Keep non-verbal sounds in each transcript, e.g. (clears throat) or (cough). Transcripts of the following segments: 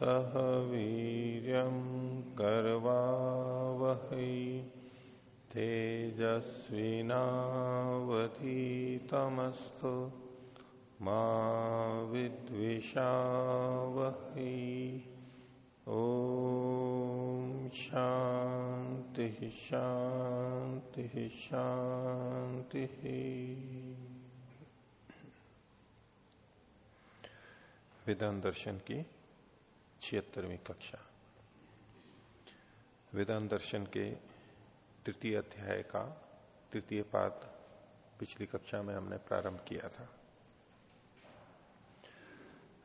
सह वीर्यं कर्वावहै तेजस्विनावधीतमस्तु मा विद्विषावहै। ॐ शांति शांति शांति वेदांत दर्शन की छिहत्तरवीं कक्षा। वेदांत दर्शन के तृतीय अध्याय का तृतीय पाद पिछली कक्षा में हमने प्रारंभ किया था।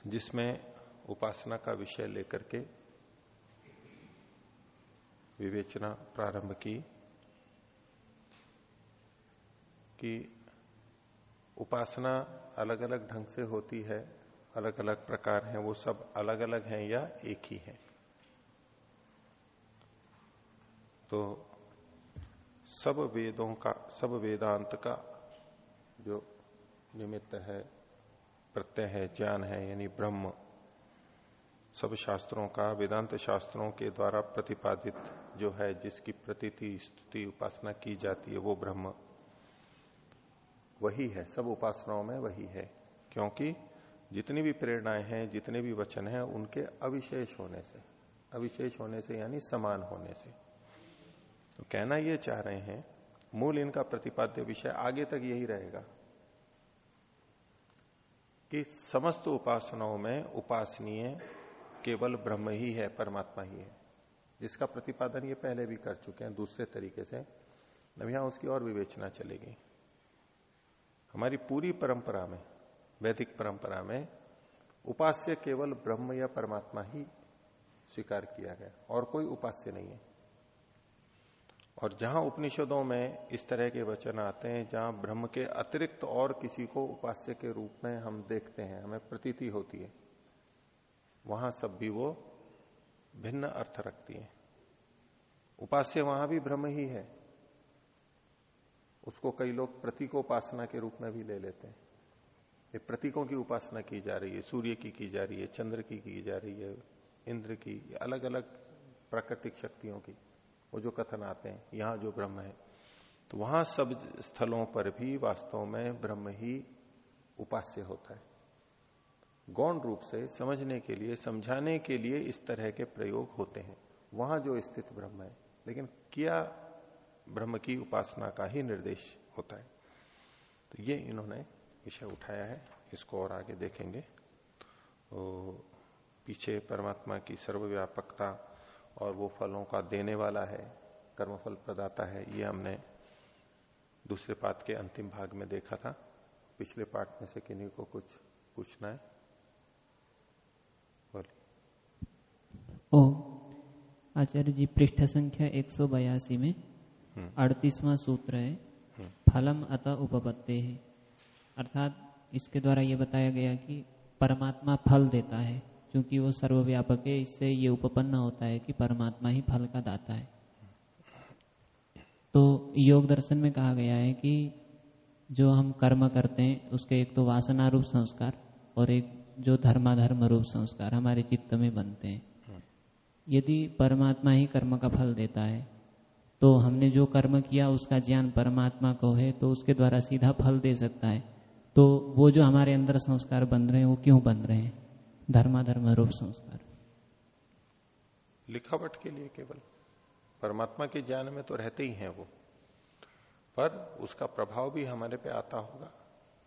जिसमें उपासना का विषय लेकर के विवेचना प्रारंभ की कि उपासना अलग अलग ढंग से होती है अलग अलग प्रकार हैं, वो सब अलग अलग हैं या एक ही हैं? तो सब वेदों का, सब वेदांत का जो निमित्त है, प्रत्यय है, ज्ञान है, यानी ब्रह्म, सब शास्त्रों का, वेदांत शास्त्रों के द्वारा प्रतिपादित जो है, जिसकी प्रतीति, स्तुति, उपासना की जाती है, वो ब्रह्म। वही है, सब उपासनाओं में वही है, क्योंकि जितनी भी प्रेरणाएँ हैं, जितने भी वचन हैं, उनके अविशेष होने से, अविशेष होने से यानी समान होने से। तो कहना ये चाह रहे हैं, मूल इनका प्रतिपाद्य विषय आगे तक यही रहेगा कि समस्त उपासनाओं में उपासनीय केवल ब्रह्म ही है, परमात्मा ही है। जिसका प्रतिपादन ये पहले भी कर चुके हैं, दूसरे तरीके से। अब यहाँ उसकी और विवेचना चलेगी। हमारी पूरी परंपरा में वैदिक परंपरा में उपास्य केवल ब्रह्म या परमात्मा ही स्वीकार किया गया, और कोई उपास्य नहीं है। और जहाँ उपनिषदों में इस तरह के वचन आते हैं, जहाँ ब्रह्म के अतिरिक्त और किसी को उपास्य के रूप में हम देखते हैं, हमें प्रतीति होती है, वहाँ सब भी वो भिन्न अर्थ रखती है। उपास्य वहाँ भी ब्रह्म ही है, उसको कई लोग प्रतीकोपासना के रूप में भी ले लेते हैं। ये प्रतीकों की उपासना की जा रही है, सूर्य की की जा रही है, चंद्र की की जा रही है, इंद्र की अलग अलग प्राकृतिक शक्तियों की, वो जो कथन आते हैं, यहाँ जो ब्रह्म है। तो वहाँ सब स्थलों पर भी वास्तव में ब्रह्म ही उपास्य होता है। गौण रूप से समझने के लिए, समझाने के लिए इस तरह के प्रयोग होते हैं। वहाँ जो स्थित ब्रह्म है, लेकिन किया ब्रह्म की उपासना का ही निर्देश होता है? तो ये इन्होंने विषय उठाया है इसको और आगे देखेंगे। तो पीछे परमात्मा की सर्वव्यापकता और वो फलों का देने वाला है कर्मफल प्रदाता है ये हमने दूसरे पाठ के अंतिम भाग में देखा था। पिछले पाठ में से किन्हीं को कुछ पूछना है? ओ आचार्य जी पृष्ठ संख्या एक सौ बयासी में अड़तीसवां सूत्र है फलम अतः उपपत्ति। है अर्थात इसके द्वारा ये बताया गया कि परमात्मा फल देता है, क्योंकि वो सर्वव्यापक है, इससे ये उपपन्न होता है कि परमात्मा ही फल का दाता है। तो योग दर्शन में कहा गया है कि जो हम कर्म करते हैं, उसके एक तो वासना रूप संस्कार और एक जो धर्माधर्म रूप संस्कार हमारे चित्त में बनते हैं। यदि परमात्मा ही कर्म का फल देता है तो हमने जो कर्म किया, उसका ज्ञान परमात्मा को है तो उसके द्वारा सीधा फल दे सकता है। तो वो जो हमारे अंदर संस्कार बन रहे हैं, वो क्यों बन रहे हैं? धर्माधर्म रूप संस्कार। लिखावट के लिए केवल। परमात्मा के ज्ञान में तो रहते ही हैं वो। पर उसका प्रभाव भी हमारे पे आता होगा,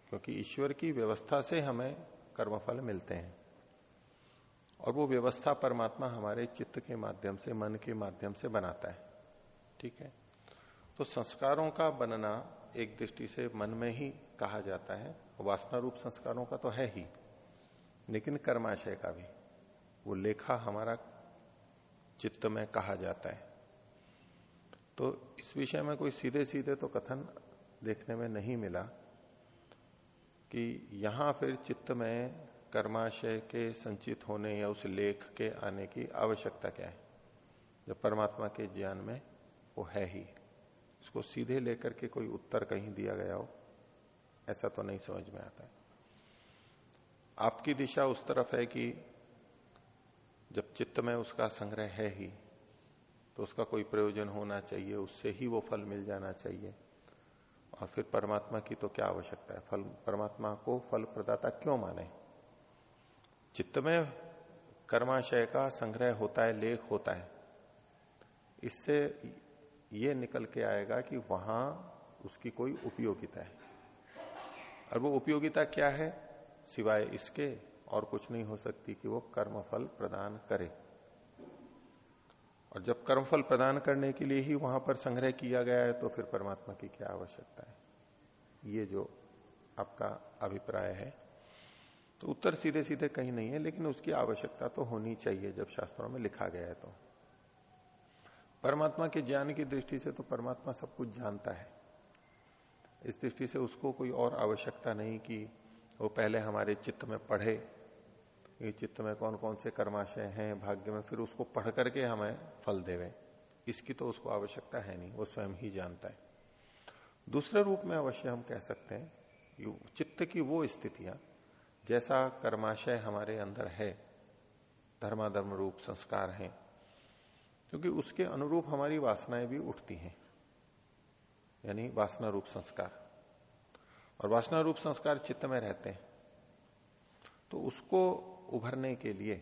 क्योंकि ईश्वर की व्यवस्था से हमें कर्मफल मिलते हैं। और वो व्यवस्था परमात्मा हमारे चित्त के माध्यम से, मन के माध्यम से बनाता है। ठीक है? तो संस्कारों का बनना एक दृष्टि से मन में ही कहा जाता है, वासना रूप संस्कारों का तो है ही, लेकिन कर्माशय का भी। वो लेखा हमारा चित्त में कहा जाता है। तो इस विषय में कोई सीधे सीधे तो कथन देखने में नहीं मिला कि यहाँ फिर चित्त में कर्माशय के संचित होने या उस लेख के आने की आवश्यकता क्या है जब परमात्मा के ज्ञान में वो है ही। इसको सीधे लेकर के कोई उत्तर कहीं दिया गया हो ऐसा तो नहीं समझ में आता। है आपकी दिशा उस तरफ़ है कि जब चित्त में उसका संग्रह है ही तो उसका कोई प्रयोजन होना चाहिए, उससे ही वो फल मिल जाना चाहिए। और फिर परमात्मा की तो क्या आवश्यकता है? फल, परमात्मा को फल प्रदाता क्यों माने? चित्त में कर्माशय का संग्रह होता है, लेख होता है। इससे ये निकल के आएगा कि वहाँ उसकी कोई उपयोगिता है। और वो उपयोगिता क्या है? सिवाय इसके और कुछ नहीं हो सकती कि वो कर्मफल प्रदान करे। और जब कर्मफल प्रदान करने के लिए ही वहाँ पर संग्रह किया गया है तो फिर परमात्मा की क्या आवश्यकता है? ये जो आपका अभिप्राय है। तो उत्तर सीधे सीधे कहीं नहीं है, लेकिन उसकी आवश्यकता तो होनी चाहिए, जब शास्त्रों में लिखा गया है तो। परमात्मा के ज्ञान की दृष्टि से तो परमात्मा सब कुछ जानता है। इस दृष्टि से उसको कोई और आवश्यकता नहीं कि वो पहले हमारे चित्त में पढ़े, ये चित्त में कौन कौन से कर्माशय हैं, भाग्य में, फिर उसको पढ़ करके हमें फल देवे। इसकी तो उसको आवश्यकता है नहीं, वो स्वयं ही जानता है। दूसरे रूप में अवश्य हम कह सकते हैं चित्त की वो स्थितियाँ, जैसा कर्माशय हमारे अंदर है, धर्माधर्म रूप संस्कार हैं, क्योंकि उसके अनुरूप हमारी वासनाएँ भी उठती हैं। यानी वासना रूप संस्कार। और वासना रूप संस्कार चित्त में रहते हैं। तो उसको उभरने के लिए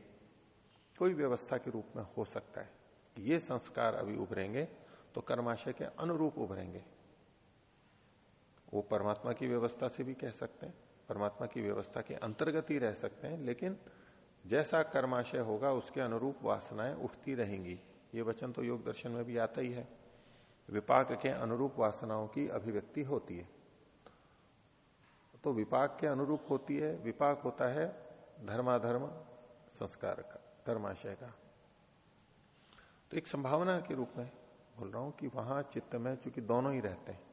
कोई व्यवस्था के रूप में हो सकता है कि ये संस्कार अभी उभरेंगे तो कर्माशय के अनुरूप उभरेंगे। वो परमात्मा की व्यवस्था से भी कह सकते हैं, परमात्मा की व्यवस्था के अंतर्गत ही रह सकते हैं, लेकिन जैसा कर्माशय होगा उसके अनुरूप वासनाएँ उठती रहेंगी। ये वचन तो योग दर्शन में भी आता ही है। विपाक के अनुरूप वासनाओं की अभिव्यक्ति होती है। तो विपाक के अनुरूप होती है, विपाक होता है धर्माधर्म संस्कार का, धर्माशय का। तो एक संभावना के रूप में बोल रहा हूँ कि वहाँ चित्त में चूँकि दोनों ही रहते हैं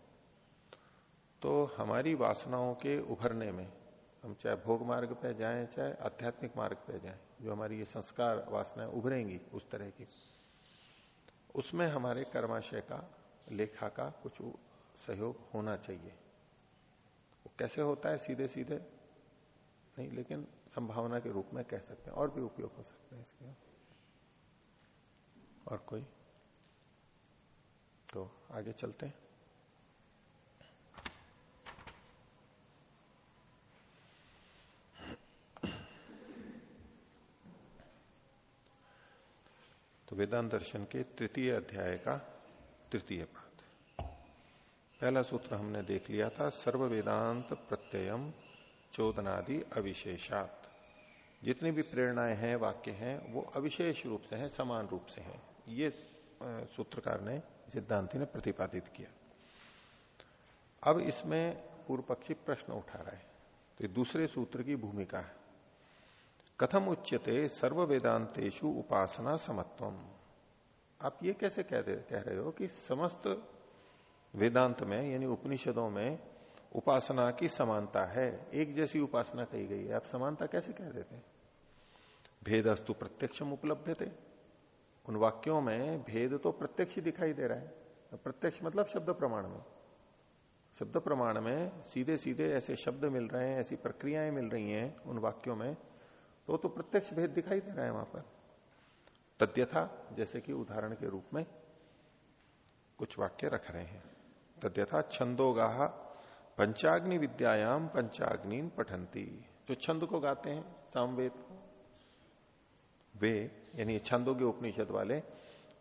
तो हमारी वासनाओं के उभरने में, हम चाहे भोग मार्ग पे जाएँ, चाहे आध्यात्मिक मार्ग पे जाएँ, जो हमारी ये संस्कार वासनाएँ उभरेंगी उस तरह की, उसमें हमारे कर्माशय का लेखा का कुछ सहयोग होना चाहिए। वो कैसे होता है? सीधे सीधे नहीं, लेकिन संभावना के रूप में कह सकते हैं। और भी उपयोग हो सकते हैं इसके। और कोई? तो आगे चलते हैं। तो वेदांत दर्शन के तृतीय अध्याय का तृतीय पाठ पहला सूत्र हमने देख लिया था सर्व वेदांत प्रत्ययम चोदनादि अविशेषात। जितनी भी प्रेरणाएँ हैं, वाक्य हैं, वो अविशेष रूप से हैं, समान रूप से हैं। ये सूत्रकार ने, सिद्धांति ने प्रतिपादित किया। अब इसमें पूर्व पक्षी प्रश्न उठा रहा है। तो दूसरे सूत्र की भूमिका है। कथम उच्यते सर्व वेदांतेशु उपासना समत्वम। आप ये कैसे कह, दे, कह रहे हो कि समस्त वेदांत में यानी उपनिषदों में उपासना की समानता है? एक जैसी उपासना कही गई है। आप समानता कैसे कह देते हैं? भेदस्तु प्रत्यक्षम उपलब्ध थे उन वाक्यों में भेद तो प्रत्यक्ष दिखाई दे रहा है। प्रत्यक्ष मतलब शब्द प्रमाण में। शब्द प्रमाण में सीधे सीधे ऐसे शब्द मिल रहे हैं ऐसी प्रक्रियाएँ मिल रही हैं उन वाक्यों में तो तो प्रत्यक्ष भेद दिखाई दे रहा है वहाँ पर। तद्यथा जैसे कि उदाहरण के रूप में कुछ वाक्य रख रहे हैं। तद्यथा छंदोगाह पंचाग्नि विद्यायाम पंचाग्नि पठंती जो छंद को गाते हैं, सामवेद को, वे, यानी छंदों के उपनिषद वाले,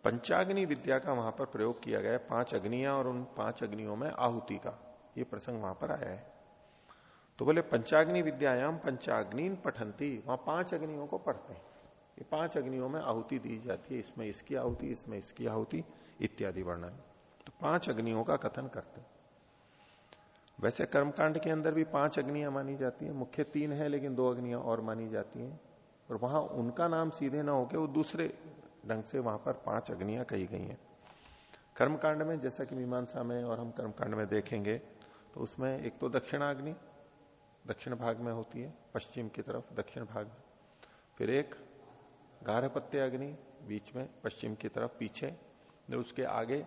पंचाग्नि विद्या का वहाँ पर प्रयोग किया गया पाँच अग्नियाँ और उन पाँच अग्नियों में आहुति का। ये प्रसंग वहाँ पर आया है। तो बोले, पंचाग्नि विद्यायाम पंचाग्नि पठंती वहाँ पाँच अग्नियों को पढ़ते हैं। ये पाँच अग्नियों में आहुति दी जाती है, इसमें इसकी आहुति, इसमें इसकी आहुति, इत्यादि वर्णन। तो पाँच अग्नियों का कथन करते हैं। वैसे कर्मकांड के अंदर भी पाँच अग्नियाँ मानी जाती हैं, मुख्य तीन है, लेकिन दो अग्नियाँ और मानी जाती हैं। और वहाँ उनका नाम सीधे ना होके वो दूसरे ढंग से वहाँ पर पाँच अग्नियाँ कही गई हैं। कर्मकांड में, जैसा कि मीमांसा में और हम कर्मकांड में देखेंगे तो उसमें एक तो दक्षिणाग्नि, दक्षिण भाग में होती है, पश्चिम की तरफ़ दक्षिण भाग में। फिर एक गारहपत्य अग्नि, बीच में, पश्चिम की तरफ़, पीछे उसके आगे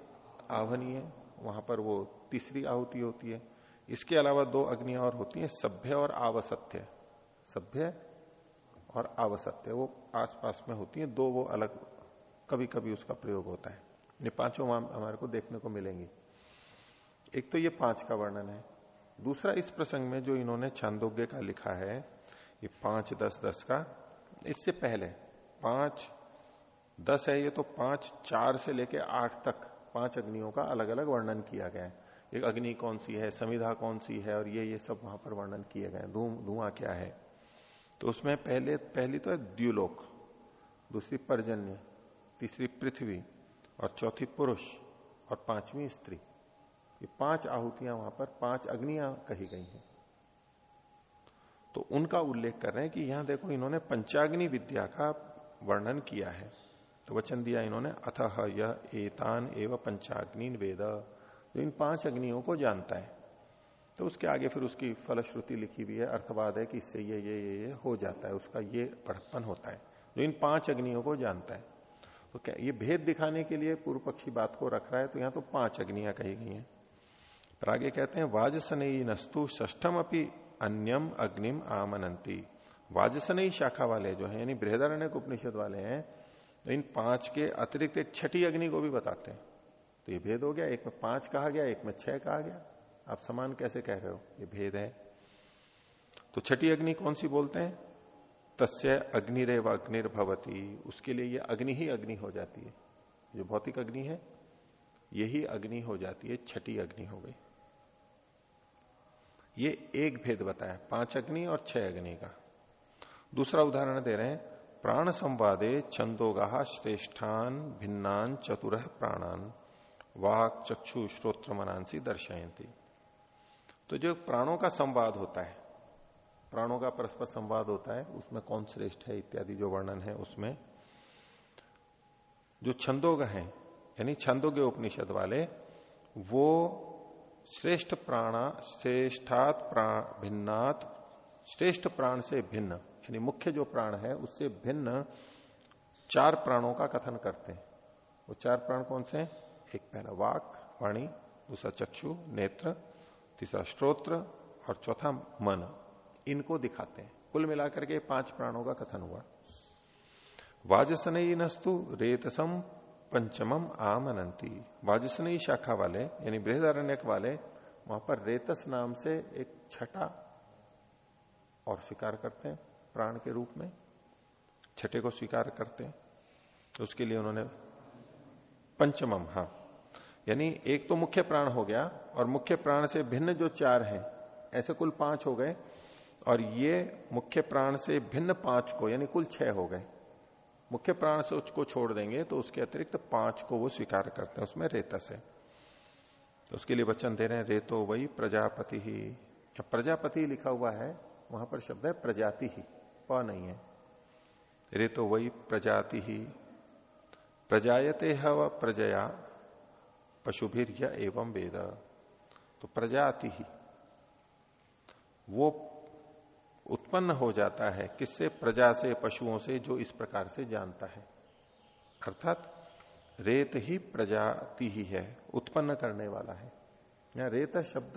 आवनीय वहाँ पर वो तीसरी आहुति होती है। इसके अलावा दो अग्नियाँ और होती हैं, सभ्य और आवसत्य। सभ्य और आवसत्य, वो आसपास में होती हैं, दो वो अलग कभी कभी उसका प्रयोग होता है। ये पाँचों वहाँ हमारे को देखने को मिलेंगी। एक तो ये पाँच का वर्णन है। दूसरा इस प्रसंग में जो इन्होंने छांदोग्य का लिखा है, ये पाँच दस दस का, इससे पहले पाँच, दस है ये तो पाँच, चार से लेके आठ तक पाँच अग्नियों का अलग अलग वर्णन किया गया है। एक अग्नि कौन सी है समिधा कौन सी है और ये ये सब वहाँ पर वर्णन किए गए धुआँ क्या है? तो उसमें पहले, पहली तो है द्युलोक, दूसरी पर्जन्य, तीसरी पृथ्वी और चौथी पुरुष और पांचवी स्त्री। ये पाँच आहुतियाँ वहाँ पर, पाँच अग्नियाँ कही गई हैं। तो उनका उल्लेख कर रहे हैं कि यहाँ देखो इन्होंने पंचाग्नि विद्या का वर्णन किया है। तो वचन दिया इन्होंने अथह यह एतान एवं पंचाग्नि वेद जो इन पाँच अग्नियों को जानता है। तो उसके आगे फिर उसकी फलश्रुति लिखी हुई है, अर्थवाद है कि इससे ये ये ये ये हो जाता है, उसका ये पढ़पन होता है। जो इन पाँच अग्नियों को जानता है। तो क्या ये भेद दिखाने के लिए पूर्व पक्षी बात को रख रहा है तो यहाँ तो पाँच अग्नियाँ कही गई हैं। पर आगे कहते हैं वाजसनई नस्तु ष्ठम अपनी अन्यम अग्निम आमनंती वाजसनई शाखा वाले जो है, यानी बृहदारण्य उपनिषद वाले हैं तो इन पाँच के अतिरिक्त एक छठी अग्नि को भी बताते हैं। तो ये भेद हो गया, एक में पाँच कहा गया, एक में छह कहा गया। आप समान कैसे कह रहे हो? ये भेद है। तो छठी अग्नि कौन सी बोलते हैं? तस्य अग्निरेव अग्निर्भवती। उसके लिए ये अग्नि ही अग्नि हो जाती है। जो भौतिक अग्नि है, यही अग्नि हो जाती है, छठी अग्नि हो गई। ये एक भेद बताया, पाँच अग्नि और छह अग्नि का। दूसरा उदाहरण दे रहे हैं, प्राण संवादे छंदोगा श्रेष्ठान भिन्नान चतुर प्राणान। वाक चक्षु श्रोत्र मनांसी दर्शयती तो जो प्राणों का संवाद होता है, प्राणों का परस्पर संवाद होता है, उसमें कौन श्रेष्ठ है इत्यादि जो वर्णन है उसमें, जो छंदोग हैं, यानी छंदोगे उपनिषद वाले, वो श्रेष्ठ प्राणा, श्रेष्ठात प्राण, भिन्नात, श्रेष्ठ प्राण से भिन्न। यानी मुख्य जो प्राण है, उससे भिन्न चार प्राणों का कथन करते हैं। वो चार प्राण कौन से एक पहला वाक, वाणी, दूसरा चक्षु, नेत्र, तीसरा श्रोत्र और चौथा मन। इनको दिखाते हैं। कुल मिलाकर के पाँच प्राणों का कथन हुआ। वाजसनई नस्तु रेतसम पंचमम आमनंती। वाजसनई शाखा वाले, यानी बृहदारण्यक वाले, वहाँ पर रेतस नाम से एक छठा और स्वीकार करते हैं। प्राण के रूप में, छठे को स्वीकार करते हैं तो उसके लिए उन्होंने पंचमम हाँ। यानी एक तो मुख्य प्राण हो गया और मुख्य प्राण से भिन्न जो चार हैं, ऐसे कुल पाँच हो गए और ये मुख्य प्राण से भिन्न पाँच को, यानी कुल छह हो गए। मुख्य प्राण से उसको छोड़ देंगे तो उसके अतिरिक्त पाँच को वो स्वीकार करते हैं, उसमें रेतस है तो उसके लिए वचन दे रहे हैं, रेतो वही प्रजापति। ही प्रजापति लिखा हुआ है, वहाँ पर शब्द है प्रजाति। ही प नहीं है। रे तो वही प्रजाति ही। प्रजायते हव प्रजया पशुभिर एवं वेद। तो प्रजाति ही। वो उत्पन्न हो जाता है किससे? प्रजा से, पशुओं से, जो इस प्रकार से जानता है। अर्थात रेत ही प्रजाति ही है, उत्पन्न करने वाला है। या रेत शब्द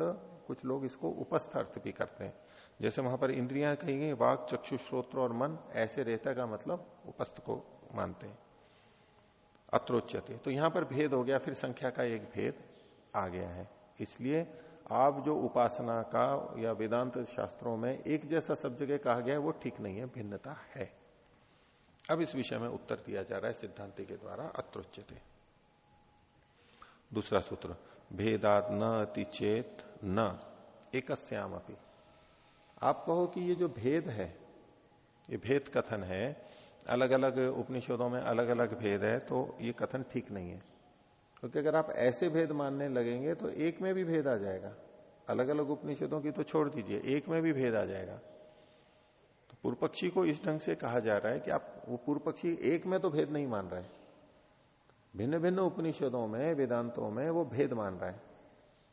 कुछ लोग इसको उपस्थ अर्थ भी करते हैं। जैसे वहाँ पर इंद्रियाँ कही गई, वाक, चक्षु, श्रोत्र और मन, ऐसे रहता का मतलब उपस्थ को मानते हैं। अत्रोच्यते। तो यहाँ पर भेद हो गया, फिर संख्या का एक भेद आ गया है। इसलिए आप जो उपासना का या वेदांत शास्त्रों में एक जैसा सब जगह कहा गया है, वो ठीक नहीं है, भिन्नता है। अब इस विषय में उत्तर दिया जा रहा है सिद्धांति के द्वारा, अत्रोच्यते। दूसरा सूत्र, भेदात न अति चेत न एकस्याम अपनी आप कहो कि ये जो भेद है, ये भेद कथन है अलग अलग उपनिषदों में अलग अलग भेद है तो ये कथन ठीक नहीं है। क्योंकि अगर आप ऐसे भेद मानने लगेंगे तो एक में भी भेद आ जाएगा। अलग अलग उपनिषदों की तो छोड़ दीजिए, एक में भी भेद आ जाएगा। तो पूर्व पक्षी को इस ढंग से कहा जा रहा है कि आप, वो पूर्व पक्षी एक में तो भेद नहीं मान रहे भिन्न भिन्न उपनिषदों में, वेदांतों में वो भेद मान रहा है।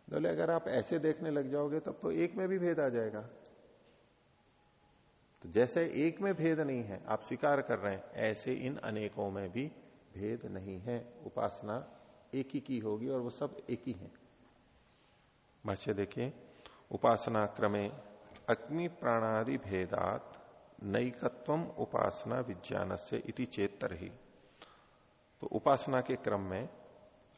बोले, अगर आप ऐसे देखने लग जाओगे, तब तो एक में भी भेद आ जाएगा। तो जैसे एक में भेद नहीं है, आप स्वीकार कर रहे हैं, ऐसे इन अनेकों में भी भेद नहीं है। उपासना एक ही की होगी और वो सब एक ही है। भाष्य देखिए, उपासना क्रमे अग्नि प्राणादि भेदात नैकत्व उपासना विज्ञान से इति चेतर ही तो उपासना के क्रम में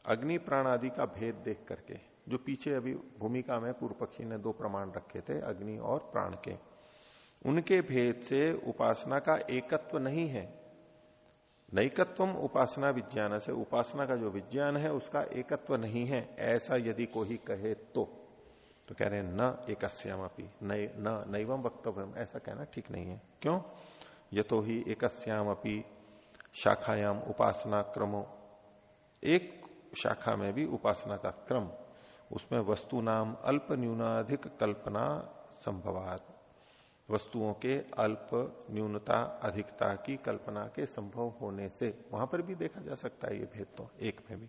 अग्नि प्राणादि का भेद देख करके, जो पीछे अभी भूमिका में पूर्व पक्षी ने दो प्रमाण रखे थे, अग्नि और प्राण के उनके भेद से उपासना का एकत्व नहीं है। नैकत्व उपासना विज्ञान से, उपासना का जो विज्ञान है, उसका एकत्व नहीं है। ऐसा यदि कोई कहे तो। तो कह रहे हैं, न एकस्यामपि न, नैवम वक्तव्य ऐसा कहना ठीक नहीं है। क्यों? ये तो ही एकस्यामपि शाखायाम उपासना क्रमो। एक शाखा में भी उपासना का क्रम। उसमें वस्तु नाम अल्प न्यूनाधिक कल्पना संभवात। वस्तुओं के अल्प, न्यूनता, अधिकता की कल्पना के संभव होने से, वहाँ पर भी देखा जा सकता है ये भेद तो एक में भी।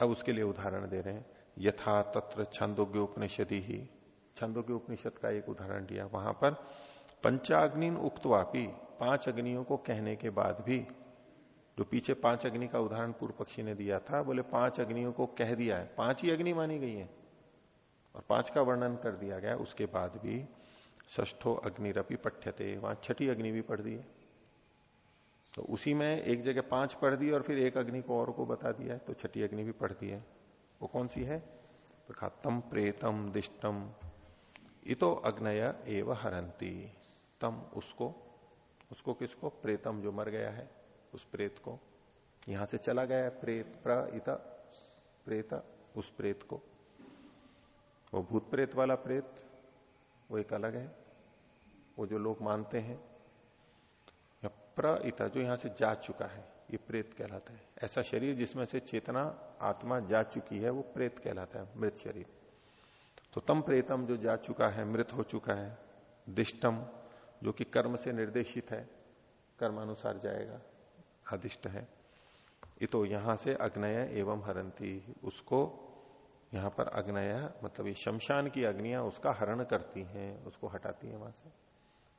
अब उसके लिए उदाहरण दे रहे हैं, यथा तत्र छंदोग्य उपनिषदि ही। छंदोग्य उपनिषद का एक उदाहरण दिया, वहाँ पर पंचाग्नि उक्तवापी, पाँच अग्नियों को कहने के बाद भी, जो पीछे पाँच अग्नि का उदाहरण पूर्व पक्षी ने दिया था, बोले पाँच अग्नियों को कह दिया है, पाँच ही अग्नि मानी गई है, और पाँच का वर्णन कर दिया गया, उसके बाद भी ष्ठो अग्निरपी पठ्यते, वहाँ छठी अग्नि भी पढ़ दी है। तो उसी में एक जगह पाँच पढ़ दी और फिर एक अग्नि को और को बता दिया तो छठी अग्नि भी पढ़ दी है। वो कौन सी है? तो कहा, तम प्रेतम दिष्टम, इतो अग्नय एव हरंती तम उसको उसको किसको? प्रेतम जो मर गया है, उस प्रेत को। यहाँ से चला गया है प्रेत, प्र, इत, प्रेत, उस प्रेत को। वो भूत प्रेत वाला प्रेत वो एक अलग है। वो जो लोग मानते हैं। प्र जो यहाँ से जा चुका है ये प्रेत कहलाता है। ऐसा शरीर जिसमें से चेतना आत्मा जा चुकी है वो प्रेत कहलाता है मृत शरीर। तो तम प्रेतम जो जा चुका है मृत हो चुका है दिष्टम जो कि कर्म से निर्देशित है कर्मानुसार जाएगा अधिष्ट है। ये तो यहाँ से अग्नय एवं हरंती उसको यहाँ पर अग्नया मतलब ये शमशान की अग्नियाँ उसका हरण करती हैं, उसको हटाती हैं वहाँ से।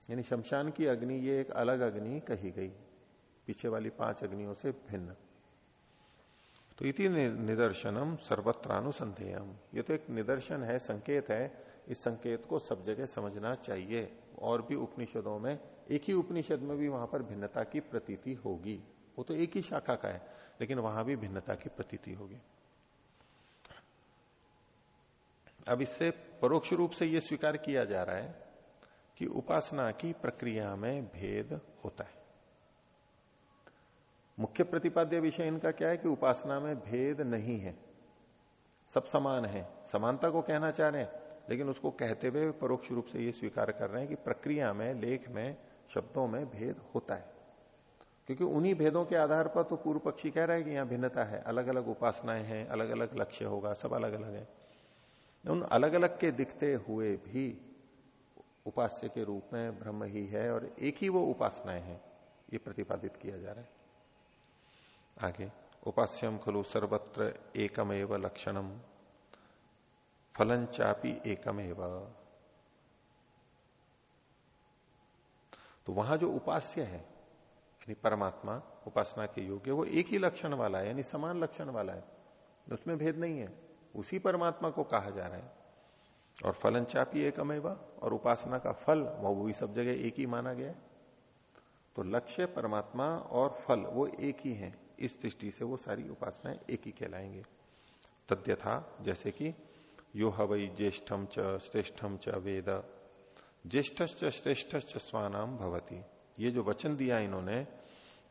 यानी शमशान की अग्नि, ये एक अलग अग्नि कही गई। पीछे वाली पाँच अग्नियों से भिन्न। तो इति निदर्शनम सर्वत्रानुसंधेयम। ये तो एक निदर्शन है, संकेत है। इस संकेत को सब जगह समझना चाहिए। और भी उपनिषदों में, एक ही उपनिषद में भी वहाँ पर भिन्नता की प्रतीति होगी। वो तो एक ही शाखा का है, लेकिन वहाँ भी भिन्नता की प्रतीति होगी। अब इससे परोक्ष रूप से यह स्वीकार किया जा रहा है कि उपासना की प्रक्रिया में भेद होता है। मुख्य प्रतिपाद्य विषय इनका क्या है कि उपासना में भेद नहीं है। सब समान है, समानता को कहना चाह रहे हैं, लेकिन उसको कहते हुए परोक्ष रूप से ये स्वीकार कर रहे हैं कि प्रक्रिया में, लेख में, शब्दों में भेद होता है। क्योंकि उन्हीं भेदों के आधार पर तो पूर्व पक्षी कह रहा है कि यहाँ भिन्नता है अलग अलग उपासनाएँ हैं अलग अलग लक्ष्य होगा, सब अलग अलग है। उन अलग अलग के दिखते हुए भी उपास्य के रूप में ब्रह्म ही है और एक ही वो उपासनाएँ हैं, ये प्रतिपादित किया जा रहा है। आगे, उपास्यम खलु सर्वत्र एकमेव लक्षणम फलन चापी एकमेव। तो वहाँ जो उपास्य है, यानी परमात्मा उपासना के योग्य, वो एक ही लक्षण वाला है, यानी समान लक्षण वाला है, उसमें भेद नहीं है। उसी परमात्मा को कहा जा रहा है। और फलन चापी एकमेव और उपासना का फल वो भी सब जगह एक ही माना गया तो लक्ष्य परमात्मा और फल, वो एक ही है। इस दृष्टि से वो सारी उपासनाएँ एक ही कहलाएँगे। तद्यथा, जैसे कि, यो हवई ज्येष्ठम च श्रेष्ठम च वेद ज्येष्ठ श्रेष्ठ च स्वानाम भवती। ये जो वचन दिया इन्होंने,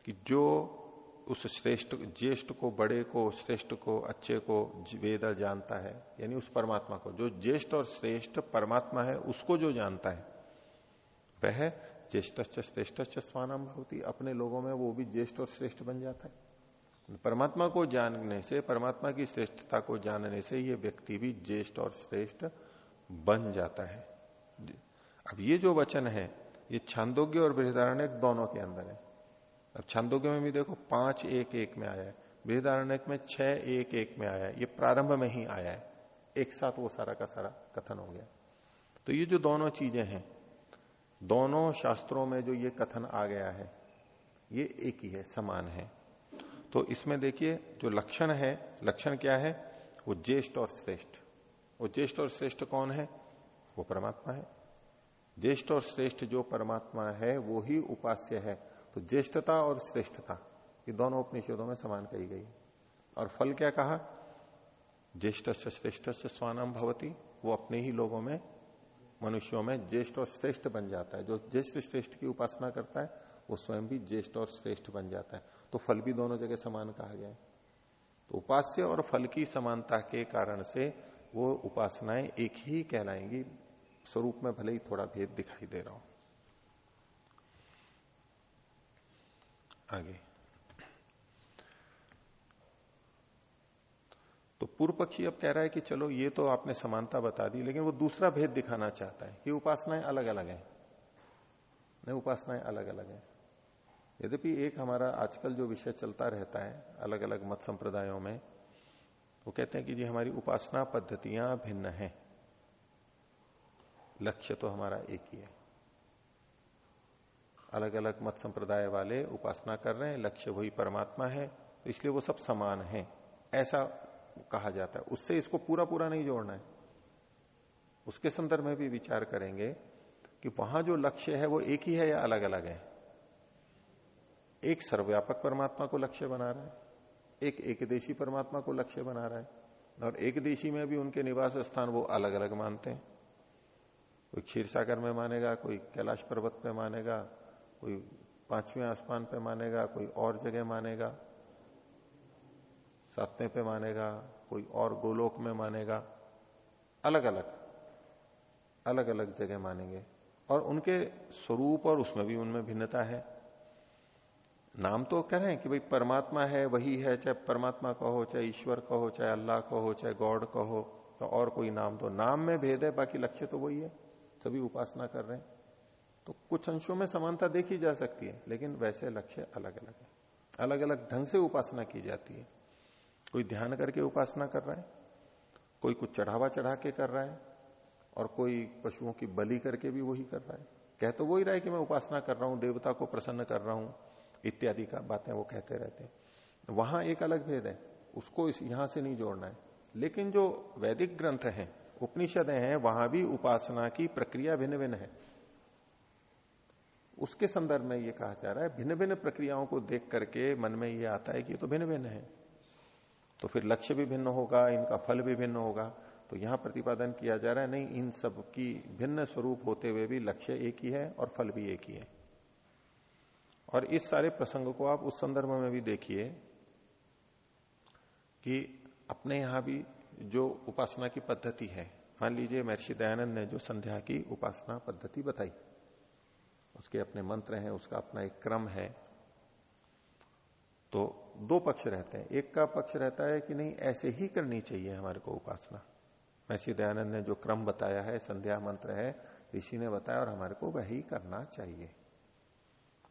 कि जो उस श्रेष्ठ, ज्येष्ठ को, बड़े को, श्रेष्ठ को, अच्छे को वेद जानता है। यानी उस परमात्मा को। जो ज्येष्ठ और श्रेष्ठ परमात्मा है, उसको जो जानता है, वह ज्येष्ठ श्रेष्ठ स्वानाम भवती। अपने लोगों में वो भी ज्येष्ठ और श्रेष्ठ बन जाता है। परमात्मा को जानने से, परमात्मा की श्रेष्ठता को जानने से ये व्यक्ति भी ज्येष्ठ और श्रेष्ठ बन जाता है। अब ये जो वचन है, ये छांदोग्य और बृहदारण्य दोनों के अंदर है। अब छांदोग्य में भी देखो, पाँच एक एक में आया है। बृहदारण्य में छह एक एक में आया है। ये प्रारंभ में ही आया है। एक साथ वो सारा का सारा कथन हो गया। तो ये जो दोनों चीज़ें हैं, दोनों शास्त्रों में जो ये कथन आ गया है, ये एक ही है, समान है। तो इसमें देखिए, जो लक्षण है, लक्षण क्या है? वो ज्येष्ठ और श्रेष्ठ। वो ज्येष्ठ और श्रेष्ठ कौन है? वो परमात्मा है। ज्येष्ठ और श्रेष्ठ जो परमात्मा है, वो ही उपास्य है। तो ज्येष्ठता और श्रेष्ठता, ये दोनों उपनिषदों में समान कही गई। और फल क्या कहा? ज्येष्ठ से श्रेष्ठ से स्वानम भवती, वो अपने ही लोगों में, मनुष्यों में ज्येष्ठ और श्रेष्ठ बन जाता है। जो ज्येष्ठ श्रेष्ठ की उपासना करता है, वो स्वयं भी ज्येष्ठ और श्रेष्ठ बन जाता है। तो फल भी दोनों जगह समान कहा गया है। तो उपास्य और फल की समानता के कारण से वो उपासनाएँ एक ही कहलाएँगी। स्वरूप में भले ही थोड़ा भेद दिखाई दे रहा हो। आगे। तो पूर्व पक्षी अब कह रहा है कि चलो, ये तो आपने समानता बता दी, लेकिन वो दूसरा भेद दिखाना चाहता है कि उपासनाएँ अलग अलग हैं। नहीं, उपासनाएँ अलग अलग हैं। यद्यपि एक हमारा आजकल जो विषय चलता रहता है अलग अलग मत संप्रदायों में, वो कहते हैं कि जी, हमारी उपासना पद्धतियाँ भिन्न हैं। लक्ष्य तो हमारा एक ही है। अलग अलग मत संप्रदाय वाले उपासना कर रहे हैं, लक्ष्य वही परमात्मा है, इसलिए वो सब समान है। ऐसा कहा जाता है। उससे इसको पूरा पूरा नहीं जोड़ना है। उसके संदर्भ में भी विचार करेंगे कि वहाँ जो लक्ष्य है वो एक ही है या अलग अलग है? एक सर्वव्यापक परमात्मा को लक्ष्य बना रहा है, एक एक देशी परमात्मा को लक्ष्य बना रहा है, और एक देशी में भी उनके निवास स्थान वो अलग अलग मानते हैं। कोई क्षीर सागर में मानेगा, कोई कैलाश पर्वत में मानेगा कोई पाँचवें आसमान पे मानेगा, कोई और जगह मानेगा, सातवें पे मानेगा, कोई और गोलोक में मानेगा अलग अलग अलग अलग जगह मानेंगे। और उनके स्वरूप और उसमें भी उनमें भिन्नता है। नाम तो कह रहे हैं कि भाई परमात्मा है, वही है, चाहे परमात्मा कहो, चाहे ईश्वर कहो, चाहे अल्लाह कहो, चाहे गॉड कहो तो और कोई नाम। तो नाम में भेद है, बाकी लक्ष्य तो वही है। सभी उपासना कर रहे हैं। तो कुछ अंशों में समानता देखी जा सकती है, लेकिन वैसे लक्ष्य अलग अलग है। अलग अलग ढंग से उपासना की जाती है। कोई ध्यान करके उपासना कर रहा है, कोई कुछ चढ़ावा चढ़ा के कर रहा है, और कोई पशुओं की बलि करके भी वही कर रहा है। कह तो वही रहा है कि मैं उपासना कर रहा हूँ, देवता को प्रसन्न कर रहा हूँ, इत्यादि का बातें वो कहते रहते हैं। वहाँ एक अलग भेद है, उसको इस यहाँ से नहीं जोड़ना है। लेकिन जो वैदिक ग्रंथ हैं, उपनिषद हैं, वहाँ भी उपासना की प्रक्रिया भिन्न भिन्न है। उसके संदर्भ में ये कहा जा रहा है भिन्न भिन्न प्रक्रियाओं को देख करके मन में ये आता है कि ये तो भिन्न भिन्न है। तो फिर लक्ष्य भी भिन्न होगा, इनका फल भी भिन्न होगा। तो यहाँ प्रतिपादन किया जा रहा है, नहीं, इन सब की भिन्न स्वरूप होते हुए भी लक्ष्य एक ही है और फल भी एक ही है। और इस सारे प्रसंग को आप उस संदर्भ में भी देखिए कि अपने यहाँ भी जो उपासना की पद्धति है, मान लीजिए महर्षि दयानंद ने जो संध्या की उपासना पद्धति बताई। उसके अपने मंत्र हैं, उसका अपना एक क्रम है। तो दो पक्ष रहते हैं। एक का पक्ष रहता है कि नहीं, ऐसे ही करनी चाहिए हमारे को उपासना। महर्षि दयानंद ने जो क्रम बताया है, संध्या मंत्र है, ऋषि ने बताया और हमारे को वही करना चाहिए।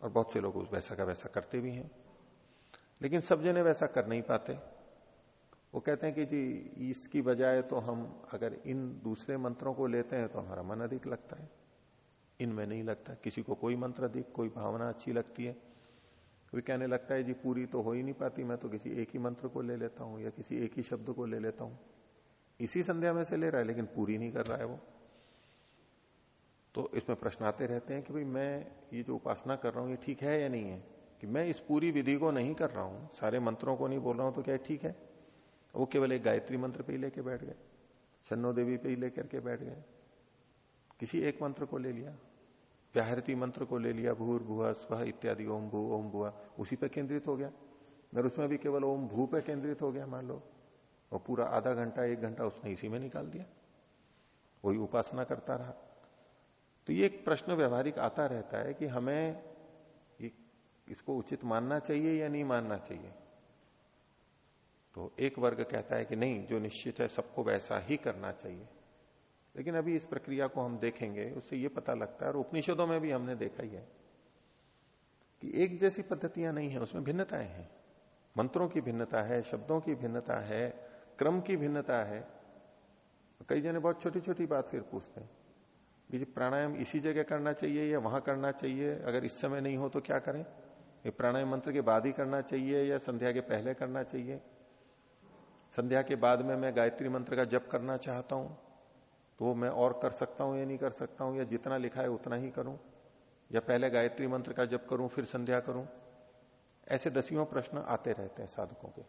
और बहुत से लोग वैसा का वैसा करते भी हैं। लेकिन सब जने वैसा कर नहीं पाते। वो कहते हैं कि जी, इसकी बजाय तो हम अगर इन दूसरे मंत्रों को लेते हैं तो हमारा मन अधिक लगता है। इनमें नहीं लगता। किसी को कोई मंत्र अधिक कोई भावना अच्छी लगती है। कोई कहने लगता है, जी, पूरी तो हो ही नहीं पाती, मैं तो किसी एक ही मंत्र को ले लेता हूँ या किसी एक ही शब्द को ले लेता हूँ। इसी संध्या में से ले रहा है, लेकिन पूरी नहीं कर रहा है वो। तो इसमें प्रश्न आते रहते हैं कि भाई, मैं ये जो उपासना कर रहा हूँ, ये ठीक है या नहीं है? कि मैं इस पूरी विधि को नहीं कर रहा हूँ। सारे मंत्रों को नहीं बोल रहा हूँ तो क्या ठीक है? वो केवल एक गायत्री मंत्र पे ही लेके बैठ गए शनो देवी पे ही लेकर के बैठ गए। किसी एक मंत्र को ले लिया। व्याहृति मंत्र को ले लिया, भूर भुआ, स्व इत्यादि, ओम भू, ओम भुआ, उसी पर केंद्रित हो गया। अगर उसमें भी केवल ओम भू पे केंद्रित हो गया, मान लो, और पूरा आधा घंटा, एक घंटा उसने इसी में निकाल दिया। वही उपासना करता रहा। तो ये एक प्रश्न व्यवहारिक आता रहता है कि हमें इसको उचित मानना चाहिए या नहीं मानना चाहिए? तो एक वर्ग कहता है कि नहीं, जो निश्चित है, सबको वैसा ही करना चाहिए। लेकिन अभी इस प्रक्रिया को हम देखेंगे, उससे ये पता लगता है और उपनिषदों में भी हमने देखा ही है कि एक जैसी पद्धतियाँ नहीं है, उसमें भिन्नताएँ हैं। मंत्रों की भिन्नता है, शब्दों की भिन्नता है, क्रम की भिन्नता है। कई जने बहुत छोटी छोटी बात फिर पूछते हैं जी प्राणायाम इसी जगह करना चाहिए या वहाँ करना चाहिए? अगर इस समय नहीं हो तो क्या करें? ये प्राणायाम मंत्र के बाद ही करना चाहिए या संध्या के पहले करना चाहिए? संध्या के बाद में मैं गायत्री मंत्र का जप करना चाहता हूँ। तो मैं और कर सकता हूँ या नहीं कर सकता हूँ, या जितना लिखा है उतना ही करूँ? या पहले गायत्री मंत्र का जप करूँ, फिर संध्या करूँ? ऐसे दसियों प्रश्न आते रहते हैं साधकों के।